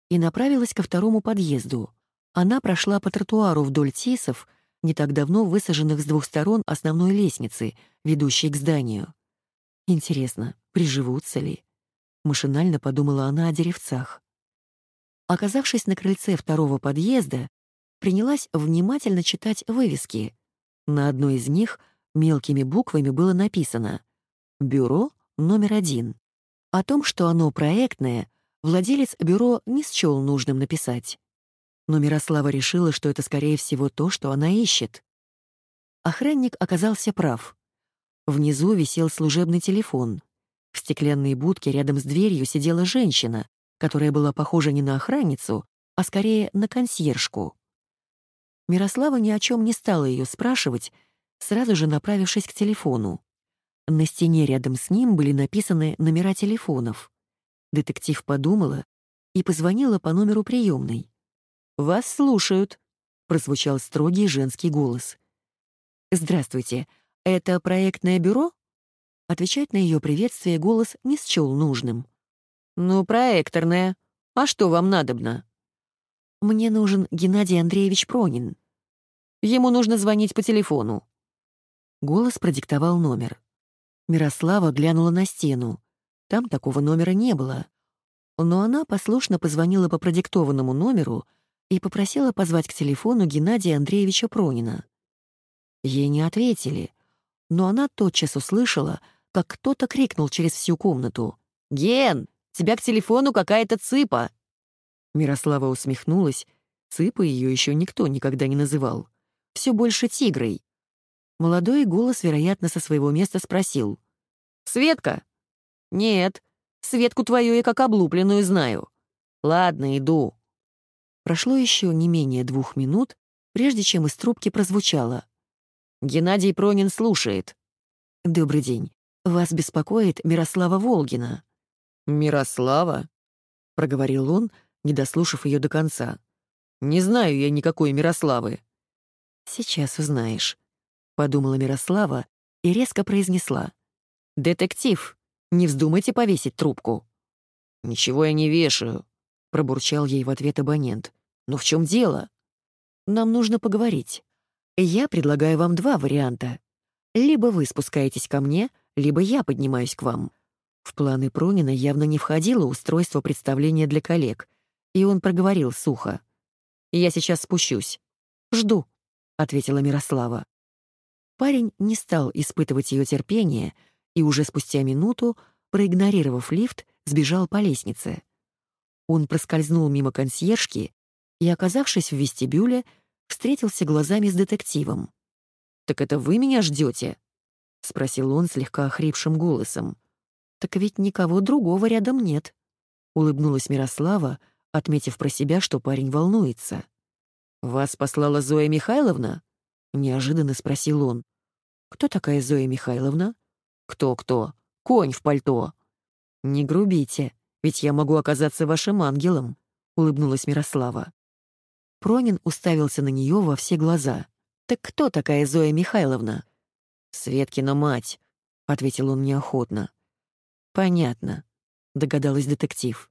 и направилась ко второму подъезду. Она прошла по тротуару вдоль тисов, не так давно высаженных с двух сторон основной лестницы, ведущей к зданию. Интересно, приживутся ли? Машинально подумала она о деревцах. Оказавшись на крыльце второго подъезда, принялась внимательно читать вывески. На одной из них мелкими буквами было написано «Бюро номер один». О том, что оно проектное, владелец бюро не счел нужным написать но Мирослава решила, что это, скорее всего, то, что она ищет. Охранник оказался прав. Внизу висел служебный телефон. В стеклянной будке рядом с дверью сидела женщина, которая была похожа не на охранницу, а скорее на консьержку. Мирослава ни о чем не стала ее спрашивать, сразу же направившись к телефону. На стене рядом с ним были написаны номера телефонов. Детектив подумала и позвонила по номеру приемной. «Вас слушают», — прозвучал строгий женский голос. «Здравствуйте, это проектное бюро?» Отвечать на ее приветствие голос не счел нужным. «Ну, проекторное. А что вам надобно?» «Мне нужен Геннадий Андреевич Пронин. Ему нужно звонить по телефону». Голос продиктовал номер. Мирослава глянула на стену. Там такого номера не было. Но она послушно позвонила по продиктованному номеру и попросила позвать к телефону Геннадия Андреевича Пронина. Ей не ответили, но она тотчас услышала, как кто-то крикнул через всю комнату. «Ген, тебя к телефону какая-то цыпа!» Мирослава усмехнулась. Цыпа ее еще никто никогда не называл. Все больше тигрой. Молодой голос, вероятно, со своего места спросил. «Светка?» «Нет, Светку твою я как облупленную знаю. Ладно, иду». Прошло еще не менее двух минут, прежде чем из трубки прозвучало. «Геннадий Пронин слушает». «Добрый день. «Вас беспокоит Мирослава Волгина». «Мирослава?» — проговорил он, не дослушав ее до конца. «Не знаю я никакой Мирославы». «Сейчас узнаешь», — подумала Мирослава и резко произнесла. «Детектив, не вздумайте повесить трубку». «Ничего я не вешаю», — пробурчал ей в ответ абонент. «Но в чем дело?» «Нам нужно поговорить. Я предлагаю вам два варианта. Либо вы спускаетесь ко мне, — либо я поднимаюсь к вам». В планы Пронина явно не входило устройство представления для коллег, и он проговорил сухо. «Я сейчас спущусь». «Жду», — ответила Мирослава. Парень не стал испытывать ее терпение и уже спустя минуту, проигнорировав лифт, сбежал по лестнице. Он проскользнул мимо консьержки и, оказавшись в вестибюле, встретился глазами с детективом. «Так это вы меня ждете? — спросил он слегка охрипшим голосом. «Так ведь никого другого рядом нет», — улыбнулась Мирослава, отметив про себя, что парень волнуется. «Вас послала Зоя Михайловна?» — неожиданно спросил он. «Кто такая Зоя Михайловна?» «Кто-кто? Конь в пальто!» «Не грубите, ведь я могу оказаться вашим ангелом», — улыбнулась Мирослава. Пронин уставился на нее во все глаза. «Так кто такая Зоя Михайловна?» «Светкина мать», — ответил он неохотно. «Понятно», — догадалась детектив.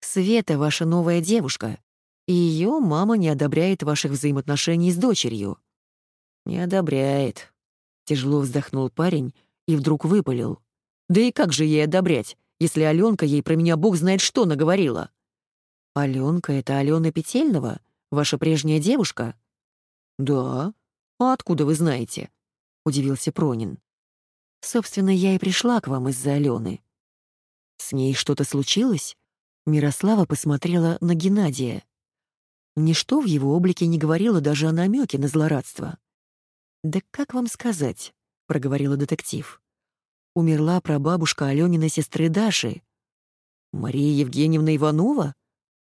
«Света — ваша новая девушка, и ее мама не одобряет ваших взаимоотношений с дочерью». «Не одобряет», — тяжело вздохнул парень и вдруг выпалил. «Да и как же ей одобрять, если Аленка ей про меня бог знает что наговорила?» «Аленка — это Алена Петельного, ваша прежняя девушка?» «Да. А откуда вы знаете?» удивился Пронин. Собственно, я и пришла к вам из-за Алены. С ней что-то случилось? Мирослава посмотрела на Геннадия. Ничто в его облике не говорило даже о намеке на злорадство. «Да как вам сказать?» — проговорила детектив. «Умерла прабабушка Алёниной сестры Даши. Мария Евгеньевна Иванова?»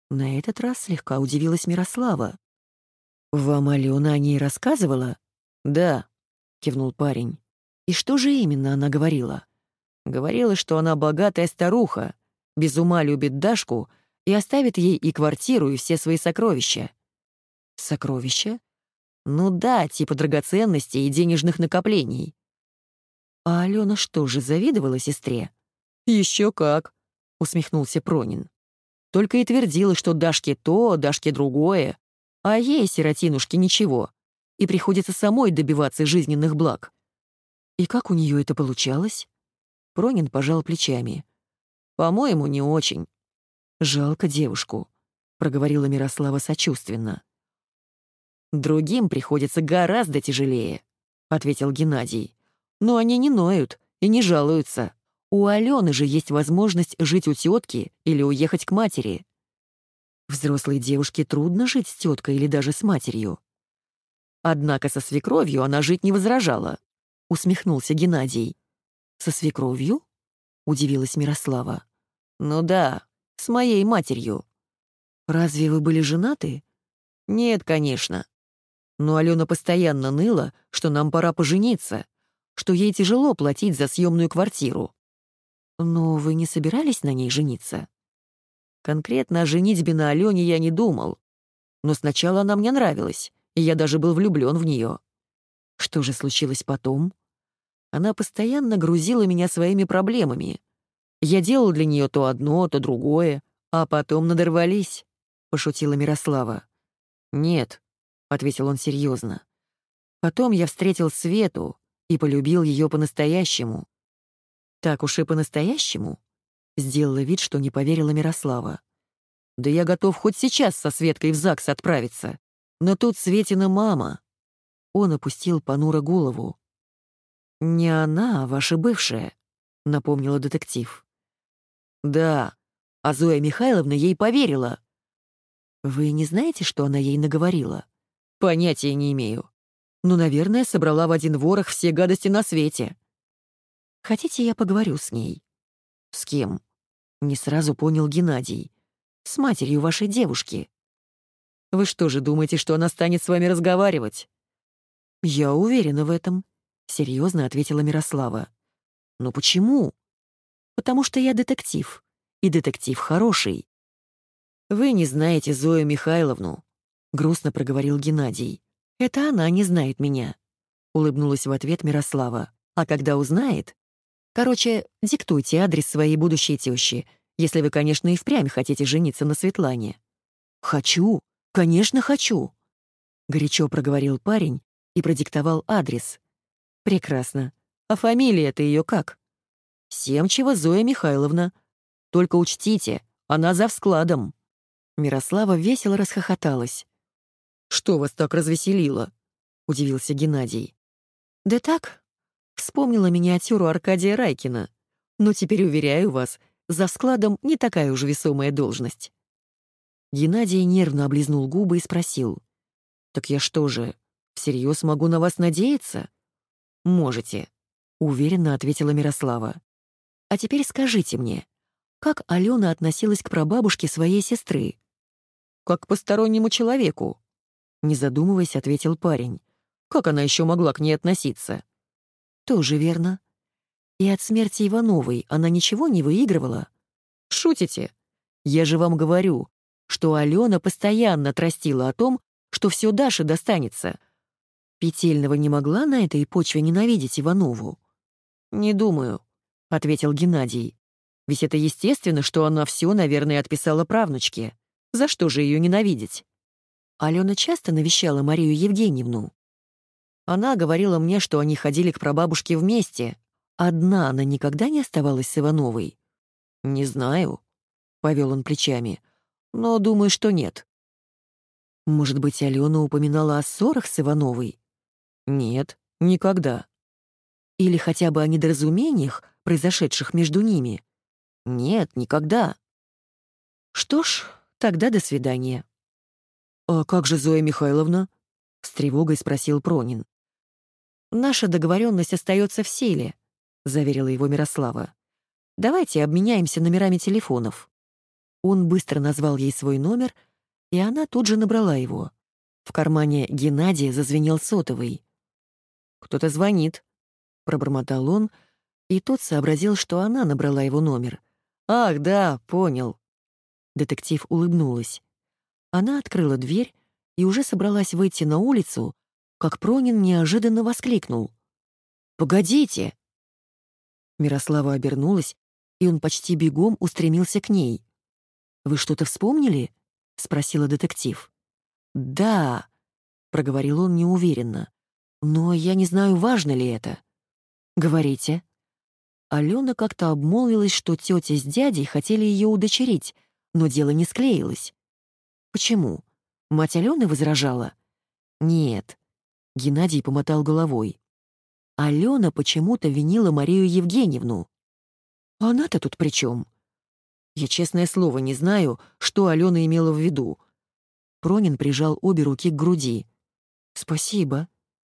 На этот раз слегка удивилась Мирослава. «Вам Алена о ней рассказывала?» «Да», — кивнул парень. «И что же именно она говорила?» «Говорила, что она богатая старуха, без ума любит Дашку и оставит ей и квартиру, и все свои сокровища». «Сокровища?» «Ну да, типа драгоценностей и денежных накоплений». «А Алена что же, завидовала сестре?» «Еще как», — усмехнулся Пронин. «Только и твердила, что Дашке то, Дашке другое, а ей, сиротинушке, ничего и приходится самой добиваться жизненных благ. И как у нее это получалось? Пронин пожал плечами. По-моему, не очень. Жалко девушку, проговорила Мирослава сочувственно. Другим приходится гораздо тяжелее, ответил Геннадий. Но они не ноют и не жалуются. У Алены же есть возможность жить у тетки или уехать к матери. Взрослой девушке трудно жить с теткой или даже с матерью. Однако со свекровью она жить не возражала. Усмехнулся Геннадий. «Со свекровью?» — удивилась Мирослава. «Ну да, с моей матерью. Разве вы были женаты? Нет, конечно. Но Алена постоянно ныла, что нам пора пожениться, что ей тяжело платить за съемную квартиру. Но вы не собирались на ней жениться? Конкретно о женитьбе на Алене я не думал. Но сначала она мне нравилась, и я даже был влюблен в нее. Что же случилось потом? Она постоянно грузила меня своими проблемами. Я делал для нее то одно, то другое, а потом надорвались, — пошутила Мирослава. «Нет», — ответил он серьезно. «Потом я встретил Свету и полюбил ее по-настоящему». «Так уж и по-настоящему?» — сделала вид, что не поверила Мирослава. «Да я готов хоть сейчас со Светкой в ЗАГС отправиться. Но тут Светина мама». Он опустил понуро голову. «Не она, а ваша бывшая», — напомнила детектив. «Да, а Зоя Михайловна ей поверила». «Вы не знаете, что она ей наговорила?» «Понятия не имею. Но, наверное, собрала в один ворох все гадости на свете». «Хотите, я поговорю с ней?» «С кем?» Не сразу понял Геннадий. «С матерью вашей девушки». «Вы что же думаете, что она станет с вами разговаривать?» «Я уверена в этом», — серьезно ответила Мирослава. «Но почему?» «Потому что я детектив, и детектив хороший». «Вы не знаете Зою Михайловну», — грустно проговорил Геннадий. «Это она не знает меня», — улыбнулась в ответ Мирослава. «А когда узнает, Короче, диктуйте адрес своей будущей тещи, если вы, конечно, и впрямь хотите жениться на Светлане». «Хочу, конечно, хочу», — горячо проговорил парень и продиктовал адрес. «Прекрасно. А фамилия-то ее как?» «Семчева Зоя Михайловна. Только учтите, она за складом». Мирослава весело расхохоталась. «Что вас так развеселило?» — удивился Геннадий. «Да так, Вспомнила миниатюру Аркадия Райкина. Но теперь, уверяю вас, за складом не такая уж весомая должность. Геннадий нервно облизнул губы и спросил. «Так я что же, всерьез могу на вас надеяться?» «Можете», — уверенно ответила Мирослава. «А теперь скажите мне, как Алена относилась к прабабушке своей сестры?» «Как к постороннему человеку», — не задумываясь, ответил парень. «Как она еще могла к ней относиться?» Тоже верно. И от смерти Ивановой она ничего не выигрывала? Шутите? Я же вам говорю, что Алена постоянно тростила о том, что все Даше достанется. Петельного не могла на этой почве ненавидеть Иванову? «Не думаю», — ответил Геннадий. «Ведь это естественно, что она все, наверное, отписала правнучке. За что же ее ненавидеть?» Алена часто навещала Марию Евгеньевну. Она говорила мне, что они ходили к прабабушке вместе. Одна она никогда не оставалась с Ивановой. «Не знаю», — повел он плечами, — «но думаю, что нет». Может быть, Алена упоминала о ссорах с Ивановой? Нет, никогда. Или хотя бы о недоразумениях, произошедших между ними? Нет, никогда. Что ж, тогда до свидания. «А как же Зоя Михайловна?» — с тревогой спросил Пронин. «Наша договоренность остается в силе», — заверила его Мирослава. «Давайте обменяемся номерами телефонов». Он быстро назвал ей свой номер, и она тут же набрала его. В кармане Геннадия зазвенел сотовый. «Кто-то звонит», — пробормотал он, и тот сообразил, что она набрала его номер. «Ах, да, понял». Детектив улыбнулась. Она открыла дверь и уже собралась выйти на улицу, как Пронин неожиданно воскликнул. «Погодите!» Мирослава обернулась, и он почти бегом устремился к ней. «Вы что-то вспомнили?» — спросила детектив. «Да», — проговорил он неуверенно. «Но я не знаю, важно ли это». «Говорите». Алена как-то обмолвилась, что тетя с дядей хотели ее удочерить, но дело не склеилось. «Почему? Мать Алены возражала?» «Нет, Геннадий помотал головой. Алена почему-то винила Марию Евгеньевну. Она-то тут при чем? Я, честное слово, не знаю, что Алена имела в виду. Пронин прижал обе руки к груди. «Спасибо.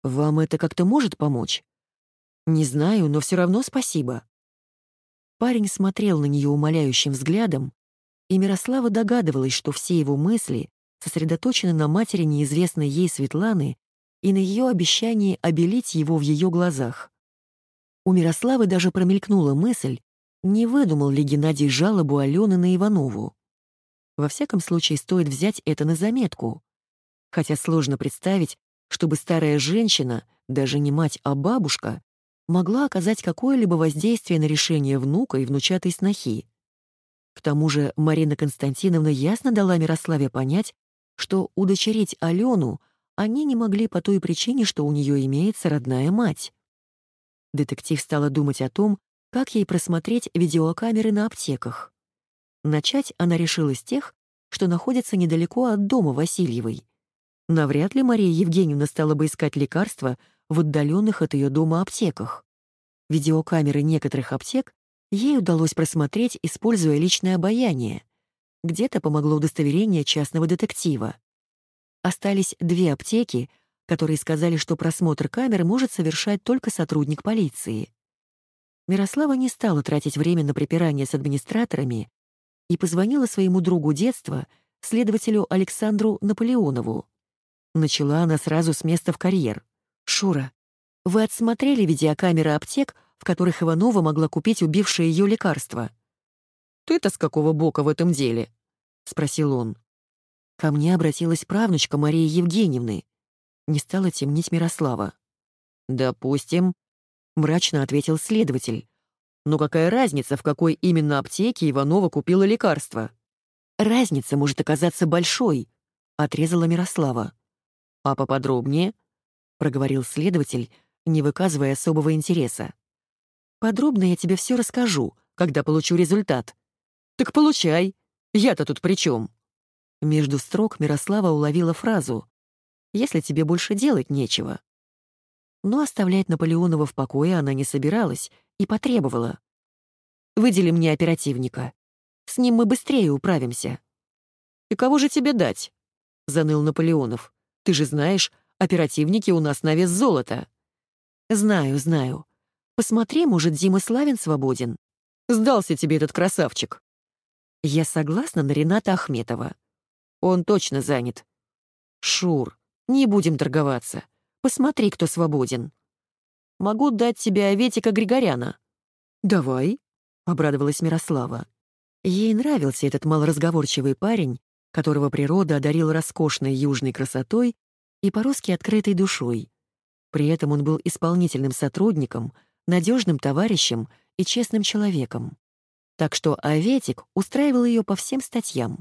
Вам это как-то может помочь?» «Не знаю, но все равно спасибо». Парень смотрел на нее умоляющим взглядом, И Мирослава догадывалась, что все его мысли сосредоточены на матери неизвестной ей Светланы и на ее обещании обелить его в ее глазах. У Мирославы даже промелькнула мысль, не выдумал ли Геннадий жалобу Алены на Иванову. Во всяком случае, стоит взять это на заметку. Хотя сложно представить, чтобы старая женщина, даже не мать, а бабушка, могла оказать какое-либо воздействие на решение внука и внучатой снохи. К тому же Марина Константиновна ясно дала Мирославе понять, что удочерить Алену они не могли по той причине, что у нее имеется родная мать. Детектив стала думать о том, как ей просмотреть видеокамеры на аптеках. Начать она решила с тех, что находятся недалеко от дома Васильевой. Навряд ли Мария Евгеньевна стала бы искать лекарства в отдаленных от ее дома аптеках. Видеокамеры некоторых аптек ей удалось просмотреть, используя личное обаяние. Где-то помогло удостоверение частного детектива. Остались две аптеки, которые сказали, что просмотр камер может совершать только сотрудник полиции. Мирослава не стала тратить время на припирание с администраторами и позвонила своему другу детства, следователю Александру Наполеонову. Начала она сразу с места в карьер. «Шура, вы отсмотрели видеокамеры аптек, в которых Иванова могла купить убившее ее лекарство?» «Ты-то с какого бока в этом деле?» — спросил он. Ко мне обратилась правнучка Марии Евгеньевны. Не стала темнить Мирослава. «Допустим», — мрачно ответил следователь. Но какая разница, в какой именно аптеке Иванова купила лекарство? Разница может оказаться большой, отрезала Мирослава. А поподробнее? проговорил следователь, не выказывая особого интереса. Подробно я тебе все расскажу, когда получу результат. Так получай. Я-то тут при чем? Между строк Мирослава уловила фразу «Если тебе больше делать нечего». Но оставлять Наполеонова в покое она не собиралась и потребовала. «Выдели мне оперативника. С ним мы быстрее управимся». «И кого же тебе дать?» — заныл Наполеонов. «Ты же знаешь, оперативники у нас на вес золота». «Знаю, знаю. Посмотри, может, Дима Славин свободен». «Сдался тебе этот красавчик». «Я согласна на Рената Ахметова. Он точно занят». «Шур, не будем торговаться. Посмотри, кто свободен. Могу дать тебе Аветика Григоряна». «Давай», — обрадовалась Мирослава. Ей нравился этот малоразговорчивый парень, которого природа одарила роскошной южной красотой и по-русски открытой душой. При этом он был исполнительным сотрудником, надежным товарищем и честным человеком. Так что Аветик устраивал ее по всем статьям.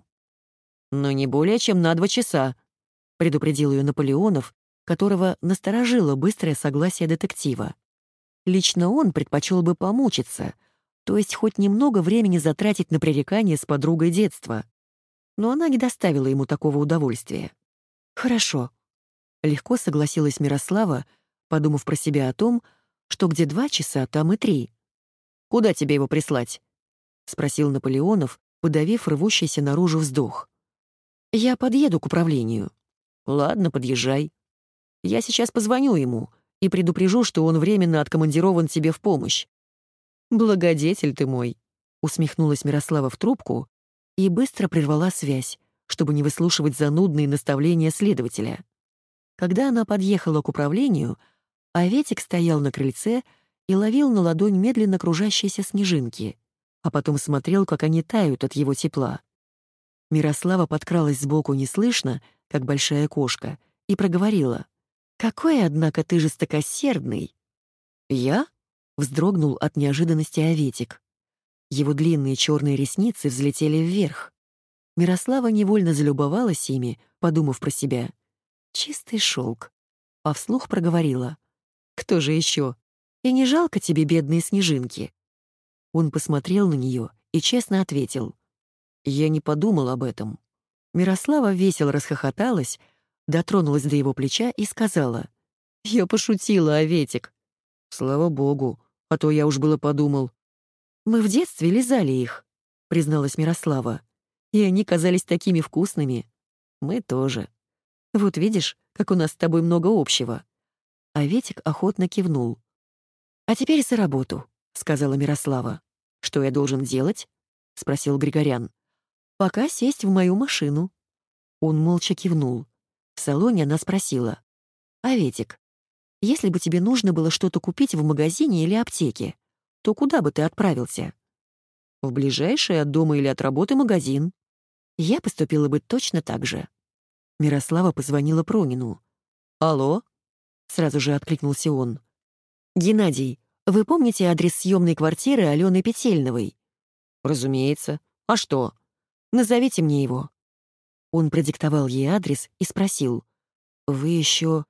«Но не более чем на два часа», — предупредил ее Наполеонов, которого насторожило быстрое согласие детектива. Лично он предпочел бы помучиться, то есть хоть немного времени затратить на пререкание с подругой детства. Но она не доставила ему такого удовольствия. «Хорошо», — легко согласилась Мирослава, подумав про себя о том, что где два часа, там и три. «Куда тебе его прислать?» — спросил Наполеонов, подавив рвущийся наружу вздох. «Я подъеду к управлению». «Ладно, подъезжай», я сейчас позвоню ему и предупрежу, что он временно откомандирован тебе в помощь. «Благодетель ты мой», — усмехнулась Мирослава в трубку и быстро прервала связь, чтобы не выслушивать занудные наставления следователя. Когда она подъехала к управлению, Аветик стоял на крыльце и ловил на ладонь медленно кружащиеся снежинки, а потом смотрел, как они тают от его тепла. Мирослава подкралась сбоку неслышно, как большая кошка, и проговорила. «Какой, однако, ты жестокосердный!» «Я?» — вздрогнул от неожиданности Аветик. Его длинные черные ресницы взлетели вверх. Мирослава невольно залюбовалась ими, подумав про себя. «Чистый шелк», а вслух проговорила. «Кто же еще? И не жалко тебе бедные снежинки?» Он посмотрел на нее и честно ответил. «Я не подумал об этом». Мирослава весело расхохоталась, дотронулась до его плеча и сказала. «Я пошутила, Аветик». «Слава богу, а то я уж было подумал». «Мы в детстве лизали их», — призналась Мирослава. «И они казались такими вкусными. Мы тоже. Вот видишь, как у нас с тобой много общего». Аветик охотно кивнул. «А теперь за работу», — сказала Мирослава. «Что я должен делать?» — спросил Григорян. Пока сесть в мою машину». Он молча кивнул. В салоне она спросила. «Аветик, если бы тебе нужно было что-то купить в магазине или аптеке, то куда бы ты отправился?» «В ближайший от дома или от работы магазин». Я поступила бы точно так же. Мирослава позвонила Пронину. «Алло?» — сразу же откликнулся он. «Геннадий, вы помните адрес съемной квартиры Алены Петельновой?» «Разумеется. А что? Назовите мне его». Он продиктовал ей адрес и спросил. «Вы еще...»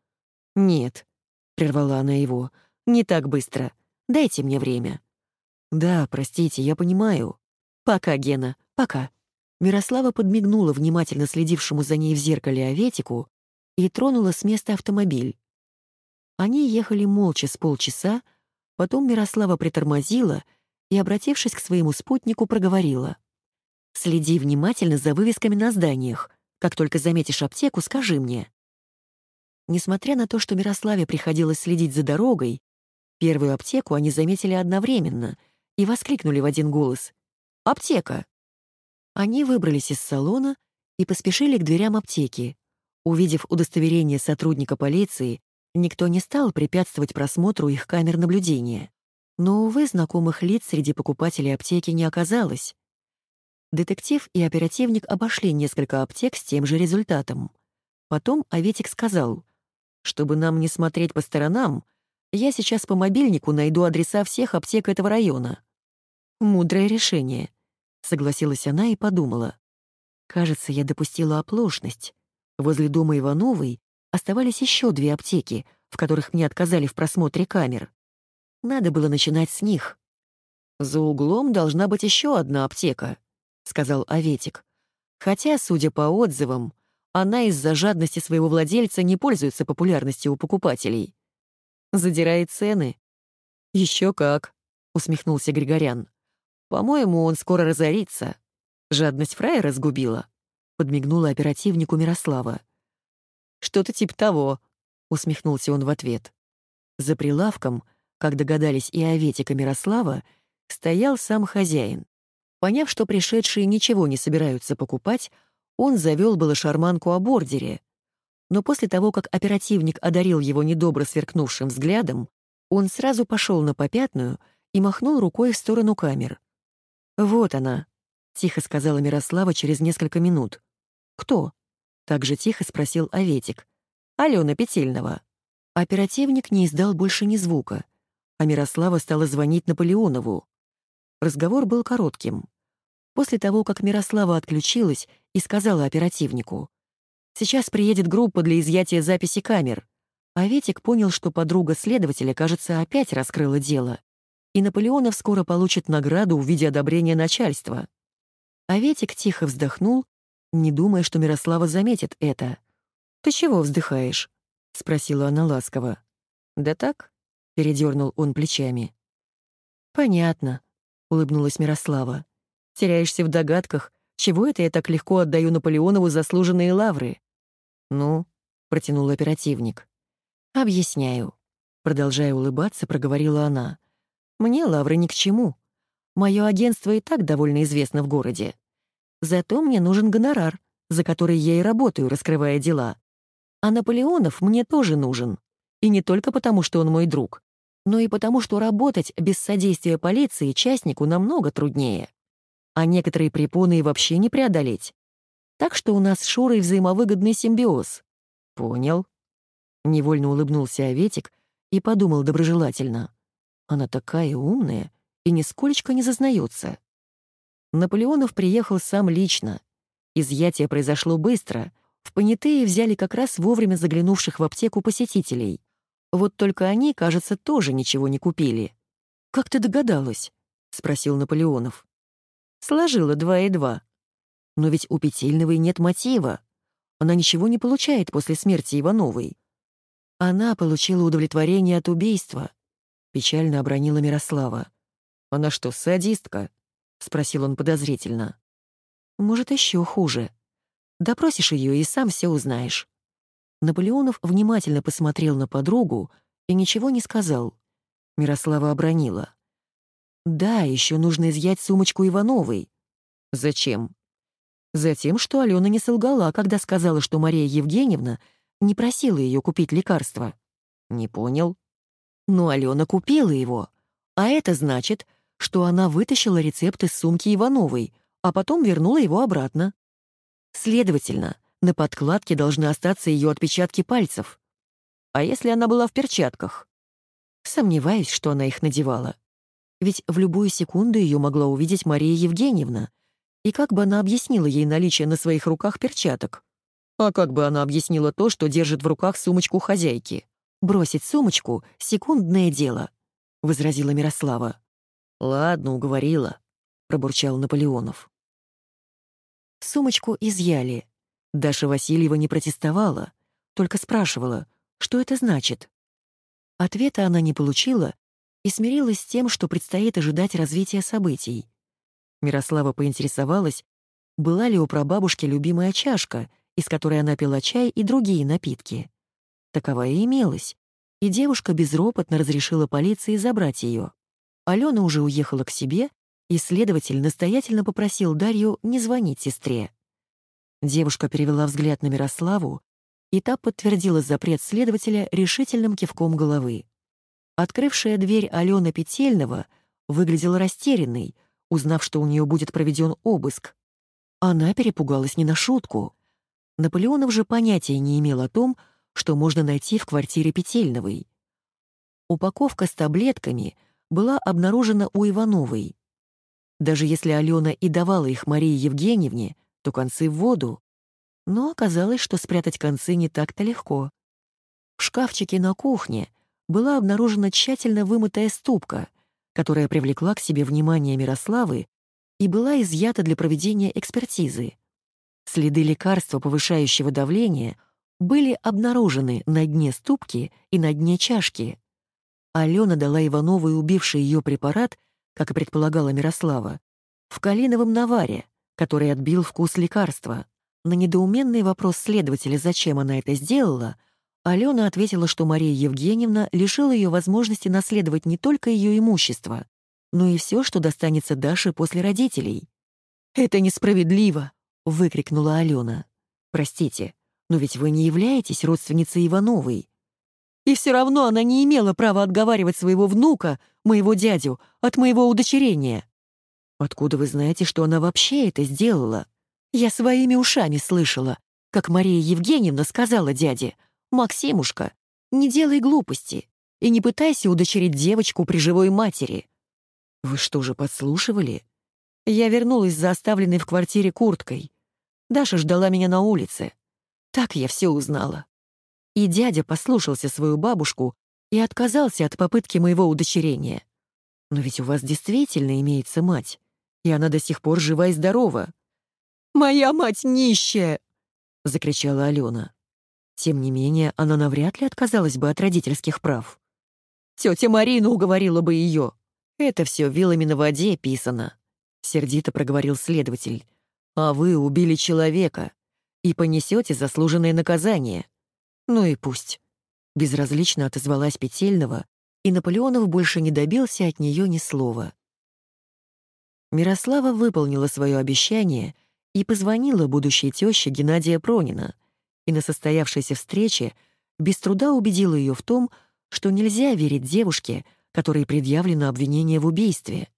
«Нет», — прервала она его, — «не так быстро. Дайте мне время». «Да, простите, я понимаю». «Пока, Гена, пока». Мирослава подмигнула внимательно следившему за ней в зеркале Аветику и тронула с места автомобиль. Они ехали молча с полчаса, потом Мирослава притормозила и, обратившись к своему спутнику, проговорила. «Следи внимательно за вывесками на зданиях. Как только заметишь аптеку, скажи мне». Несмотря на то, что Мирославе приходилось следить за дорогой, первую аптеку они заметили одновременно и воскликнули в один голос. «Аптека!» Они выбрались из салона и поспешили к дверям аптеки. Увидев удостоверение сотрудника полиции, никто не стал препятствовать просмотру их камер наблюдения. Но, увы, знакомых лиц среди покупателей аптеки не оказалось. Детектив и оперативник обошли несколько аптек с тем же результатом. Потом Аветик сказал, «Чтобы нам не смотреть по сторонам, я сейчас по мобильнику найду адреса всех аптек этого района». Мудрое решение —— согласилась она и подумала. «Кажется, я допустила оплошность. Возле дома Ивановой оставались еще две аптеки, в которых мне отказали в просмотре камер. Надо было начинать с них. «За углом должна быть еще одна аптека», — сказал Аветик. «Хотя, судя по отзывам, она из-за жадности своего владельца не пользуется популярностью у покупателей. Задирает цены». «Еще как», — усмехнулся Григорян. По-моему, он скоро разорится. Жадность фрая разгубила. Подмигнула оперативнику Мирослава. Что-то типа того, усмехнулся он в ответ. За прилавком, как догадались и Аветика Мирослава, стоял сам хозяин. Поняв, что пришедшие ничего не собираются покупать, он завел было шарманку о бордере. Но после того, как оперативник одарил его недобро сверкнувшим взглядом, он сразу пошел на попятную и махнул рукой в сторону камер. «Вот она», — тихо сказала Мирослава через несколько минут. «Кто?» — так же тихо спросил Аветик. «Алена Петельного». Оперативник не издал больше ни звука, а Мирослава стала звонить Наполеонову. Разговор был коротким. После того, как Мирослава отключилась и сказала оперативнику, «Сейчас приедет группа для изъятия записи камер», Аветик понял, что подруга следователя, кажется, опять раскрыла дело и Наполеонов скоро получит награду в виде одобрения начальства. А Ветик тихо вздохнул, не думая, что Мирослава заметит это. «Ты чего вздыхаешь?» — спросила она ласково. «Да так?» — передернул он плечами. «Понятно», — улыбнулась Мирослава. «Теряешься в догадках, чего это я так легко отдаю Наполеонову заслуженные лавры?» «Ну?» — протянул оперативник. «Объясняю», — продолжая улыбаться, проговорила она. Мне лавры ни к чему. Мое агентство и так довольно известно в городе. Зато мне нужен гонорар, за который я и работаю, раскрывая дела. А Наполеонов мне тоже нужен. И не только потому, что он мой друг, но и потому, что работать без содействия полиции частнику намного труднее. А некоторые препоны и вообще не преодолеть. Так что у нас с Шурой взаимовыгодный симбиоз. Понял. Невольно улыбнулся Аветик и подумал доброжелательно. Она такая умная и нисколечко не зазнается. Наполеонов приехал сам лично. Изъятие произошло быстро. В понятые взяли как раз вовремя заглянувших в аптеку посетителей. Вот только они, кажется, тоже ничего не купили. «Как ты догадалась?» — спросил Наполеонов. «Сложила два и два. Но ведь у Петельновой нет мотива. Она ничего не получает после смерти Ивановой. Она получила удовлетворение от убийства. Печально обронила Мирослава. «Она что, садистка?» — спросил он подозрительно. «Может, еще хуже. Допросишь ее и сам все узнаешь». Наполеонов внимательно посмотрел на подругу и ничего не сказал. Мирослава обронила. «Да, еще нужно изъять сумочку Ивановой». «Зачем?» Затем, что Алена не солгала, когда сказала, что Мария Евгеньевна не просила ее купить лекарство. Не понял. Но Алена купила его. А это значит, что она вытащила рецепт из сумки Ивановой, а потом вернула его обратно. Следовательно, на подкладке должны остаться ее отпечатки пальцев. А если она была в перчатках? Сомневаюсь, что она их надевала. Ведь в любую секунду ее могла увидеть Мария Евгеньевна. И как бы она объяснила ей наличие на своих руках перчаток? А как бы она объяснила то, что держит в руках сумочку хозяйки? Бросить сумочку — секундное дело, — возразила Мирослава. «Ладно, уговорила», — пробурчал Наполеонов. Сумочку изъяли. Даша Васильева не протестовала, только спрашивала, что это значит. Ответа она не получила и смирилась с тем, что предстоит ожидать развития событий. Мирослава поинтересовалась, была ли у прабабушки любимая чашка, из которой она пила чай и другие напитки. Таковая и имелась, и девушка безропотно разрешила полиции забрать ее. Алена уже уехала к себе, и следователь настоятельно попросил Дарью не звонить сестре. Девушка перевела взгляд на Мирославу, и та подтвердила запрет следователя решительным кивком головы. Открывшая дверь Алена Петельного выглядела растерянной, узнав, что у нее будет проведен обыск. Она перепугалась не на шутку. Наполеонов же понятия не имел о том, что можно найти в квартире Петельновой. Упаковка с таблетками была обнаружена у Ивановой. Даже если Алена и давала их Марии Евгеньевне, то концы в воду. Но оказалось, что спрятать концы не так-то легко. В шкафчике на кухне была обнаружена тщательно вымытая ступка, которая привлекла к себе внимание Мирославы и была изъята для проведения экспертизы. Следы лекарства, повышающего давление, были обнаружены на дне ступки и на дне чашки. Алена дала Ивановой убивший ее препарат, как и предполагала Мирослава, в калиновом наваре, который отбил вкус лекарства. На недоуменный вопрос следователя, зачем она это сделала, Алена ответила, что Мария Евгеньевна лишила ее возможности наследовать не только ее имущество, но и все, что достанется Даше после родителей. «Это несправедливо!» — выкрикнула Алена. «Простите, но ведь вы не являетесь родственницей Ивановой. И все равно она не имела права отговаривать своего внука, моего дядю, от моего удочерения. Откуда вы знаете, что она вообще это сделала? Я своими ушами слышала, как Мария Евгеньевна сказала дяде, «Максимушка, не делай глупости и не пытайся удочерить девочку при живой матери». Вы что же, подслушивали? Я вернулась за оставленной в квартире курткой. Даша ждала меня на улице. Так я все узнала. И дядя послушался свою бабушку и отказался от попытки моего удочерения. Но ведь у вас действительно имеется мать и она до сих пор жива и здорова. «Моя мать нищая!» — закричала Алена. Тем не менее, она навряд ли отказалась бы от родительских прав. Тетя Марина уговорила бы ее. Это все вилами на воде писано, — сердито проговорил следователь. А вы убили человека и понесете заслуженное наказание. Ну и пусть. Безразлично отозвалась Петельного, и Наполеонов больше не добился от нее ни слова. Мирослава выполнила свое обещание и позвонила будущей тёще Геннадия Пронина, и на состоявшейся встрече без труда убедила ее в том, что нельзя верить девушке, которой предъявлено обвинение в убийстве.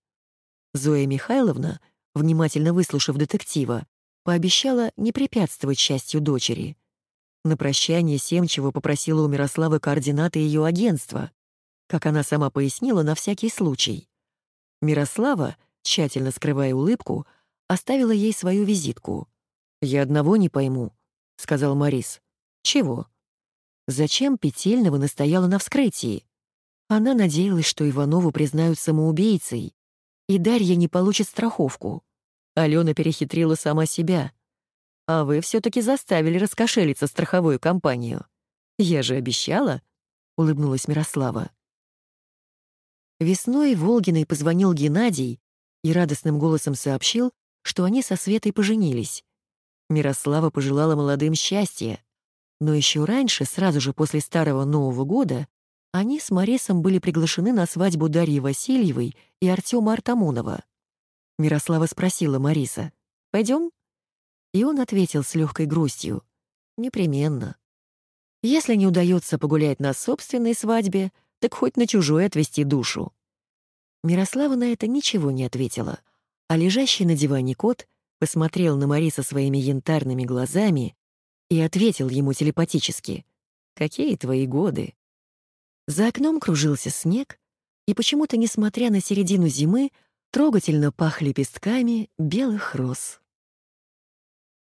Зоя Михайловна, внимательно выслушав детектива, пообещала не препятствовать счастью дочери. На прощание Семчева попросила у Мирославы координаты ее агентства, как она сама пояснила на всякий случай. Мирослава — тщательно скрывая улыбку, оставила ей свою визитку. «Я одного не пойму», — сказал Морис. «Чего?» Зачем Петельного настояла на вскрытии? Она надеялась, что Иванову признают самоубийцей, и Дарья не получит страховку. Алена перехитрила сама себя. А вы все-таки заставили раскошелиться страховую компанию. Я же обещала, — улыбнулась Мирослава. Весной Волгиной позвонил Геннадий и радостным голосом сообщил, что они со Светой поженились. Мирослава пожелала молодым счастья. Но еще раньше, сразу же после Старого Нового года, они с Моресом были приглашены на свадьбу Дарьи Васильевой и Артема Артамонова. Мирослава спросила Мариса, «Пойдем?» И он ответил с легкой грустью. «Непременно. Если не удается погулять на собственной свадьбе, так хоть на чужой отвести душу». Мирослава на это ничего не ответила, а лежащий на диване кот посмотрел на Мариса своими янтарными глазами и ответил ему телепатически. «Какие твои годы?» За окном кружился снег, и почему-то, несмотря на середину зимы, трогательно пахли лепестками белых роз.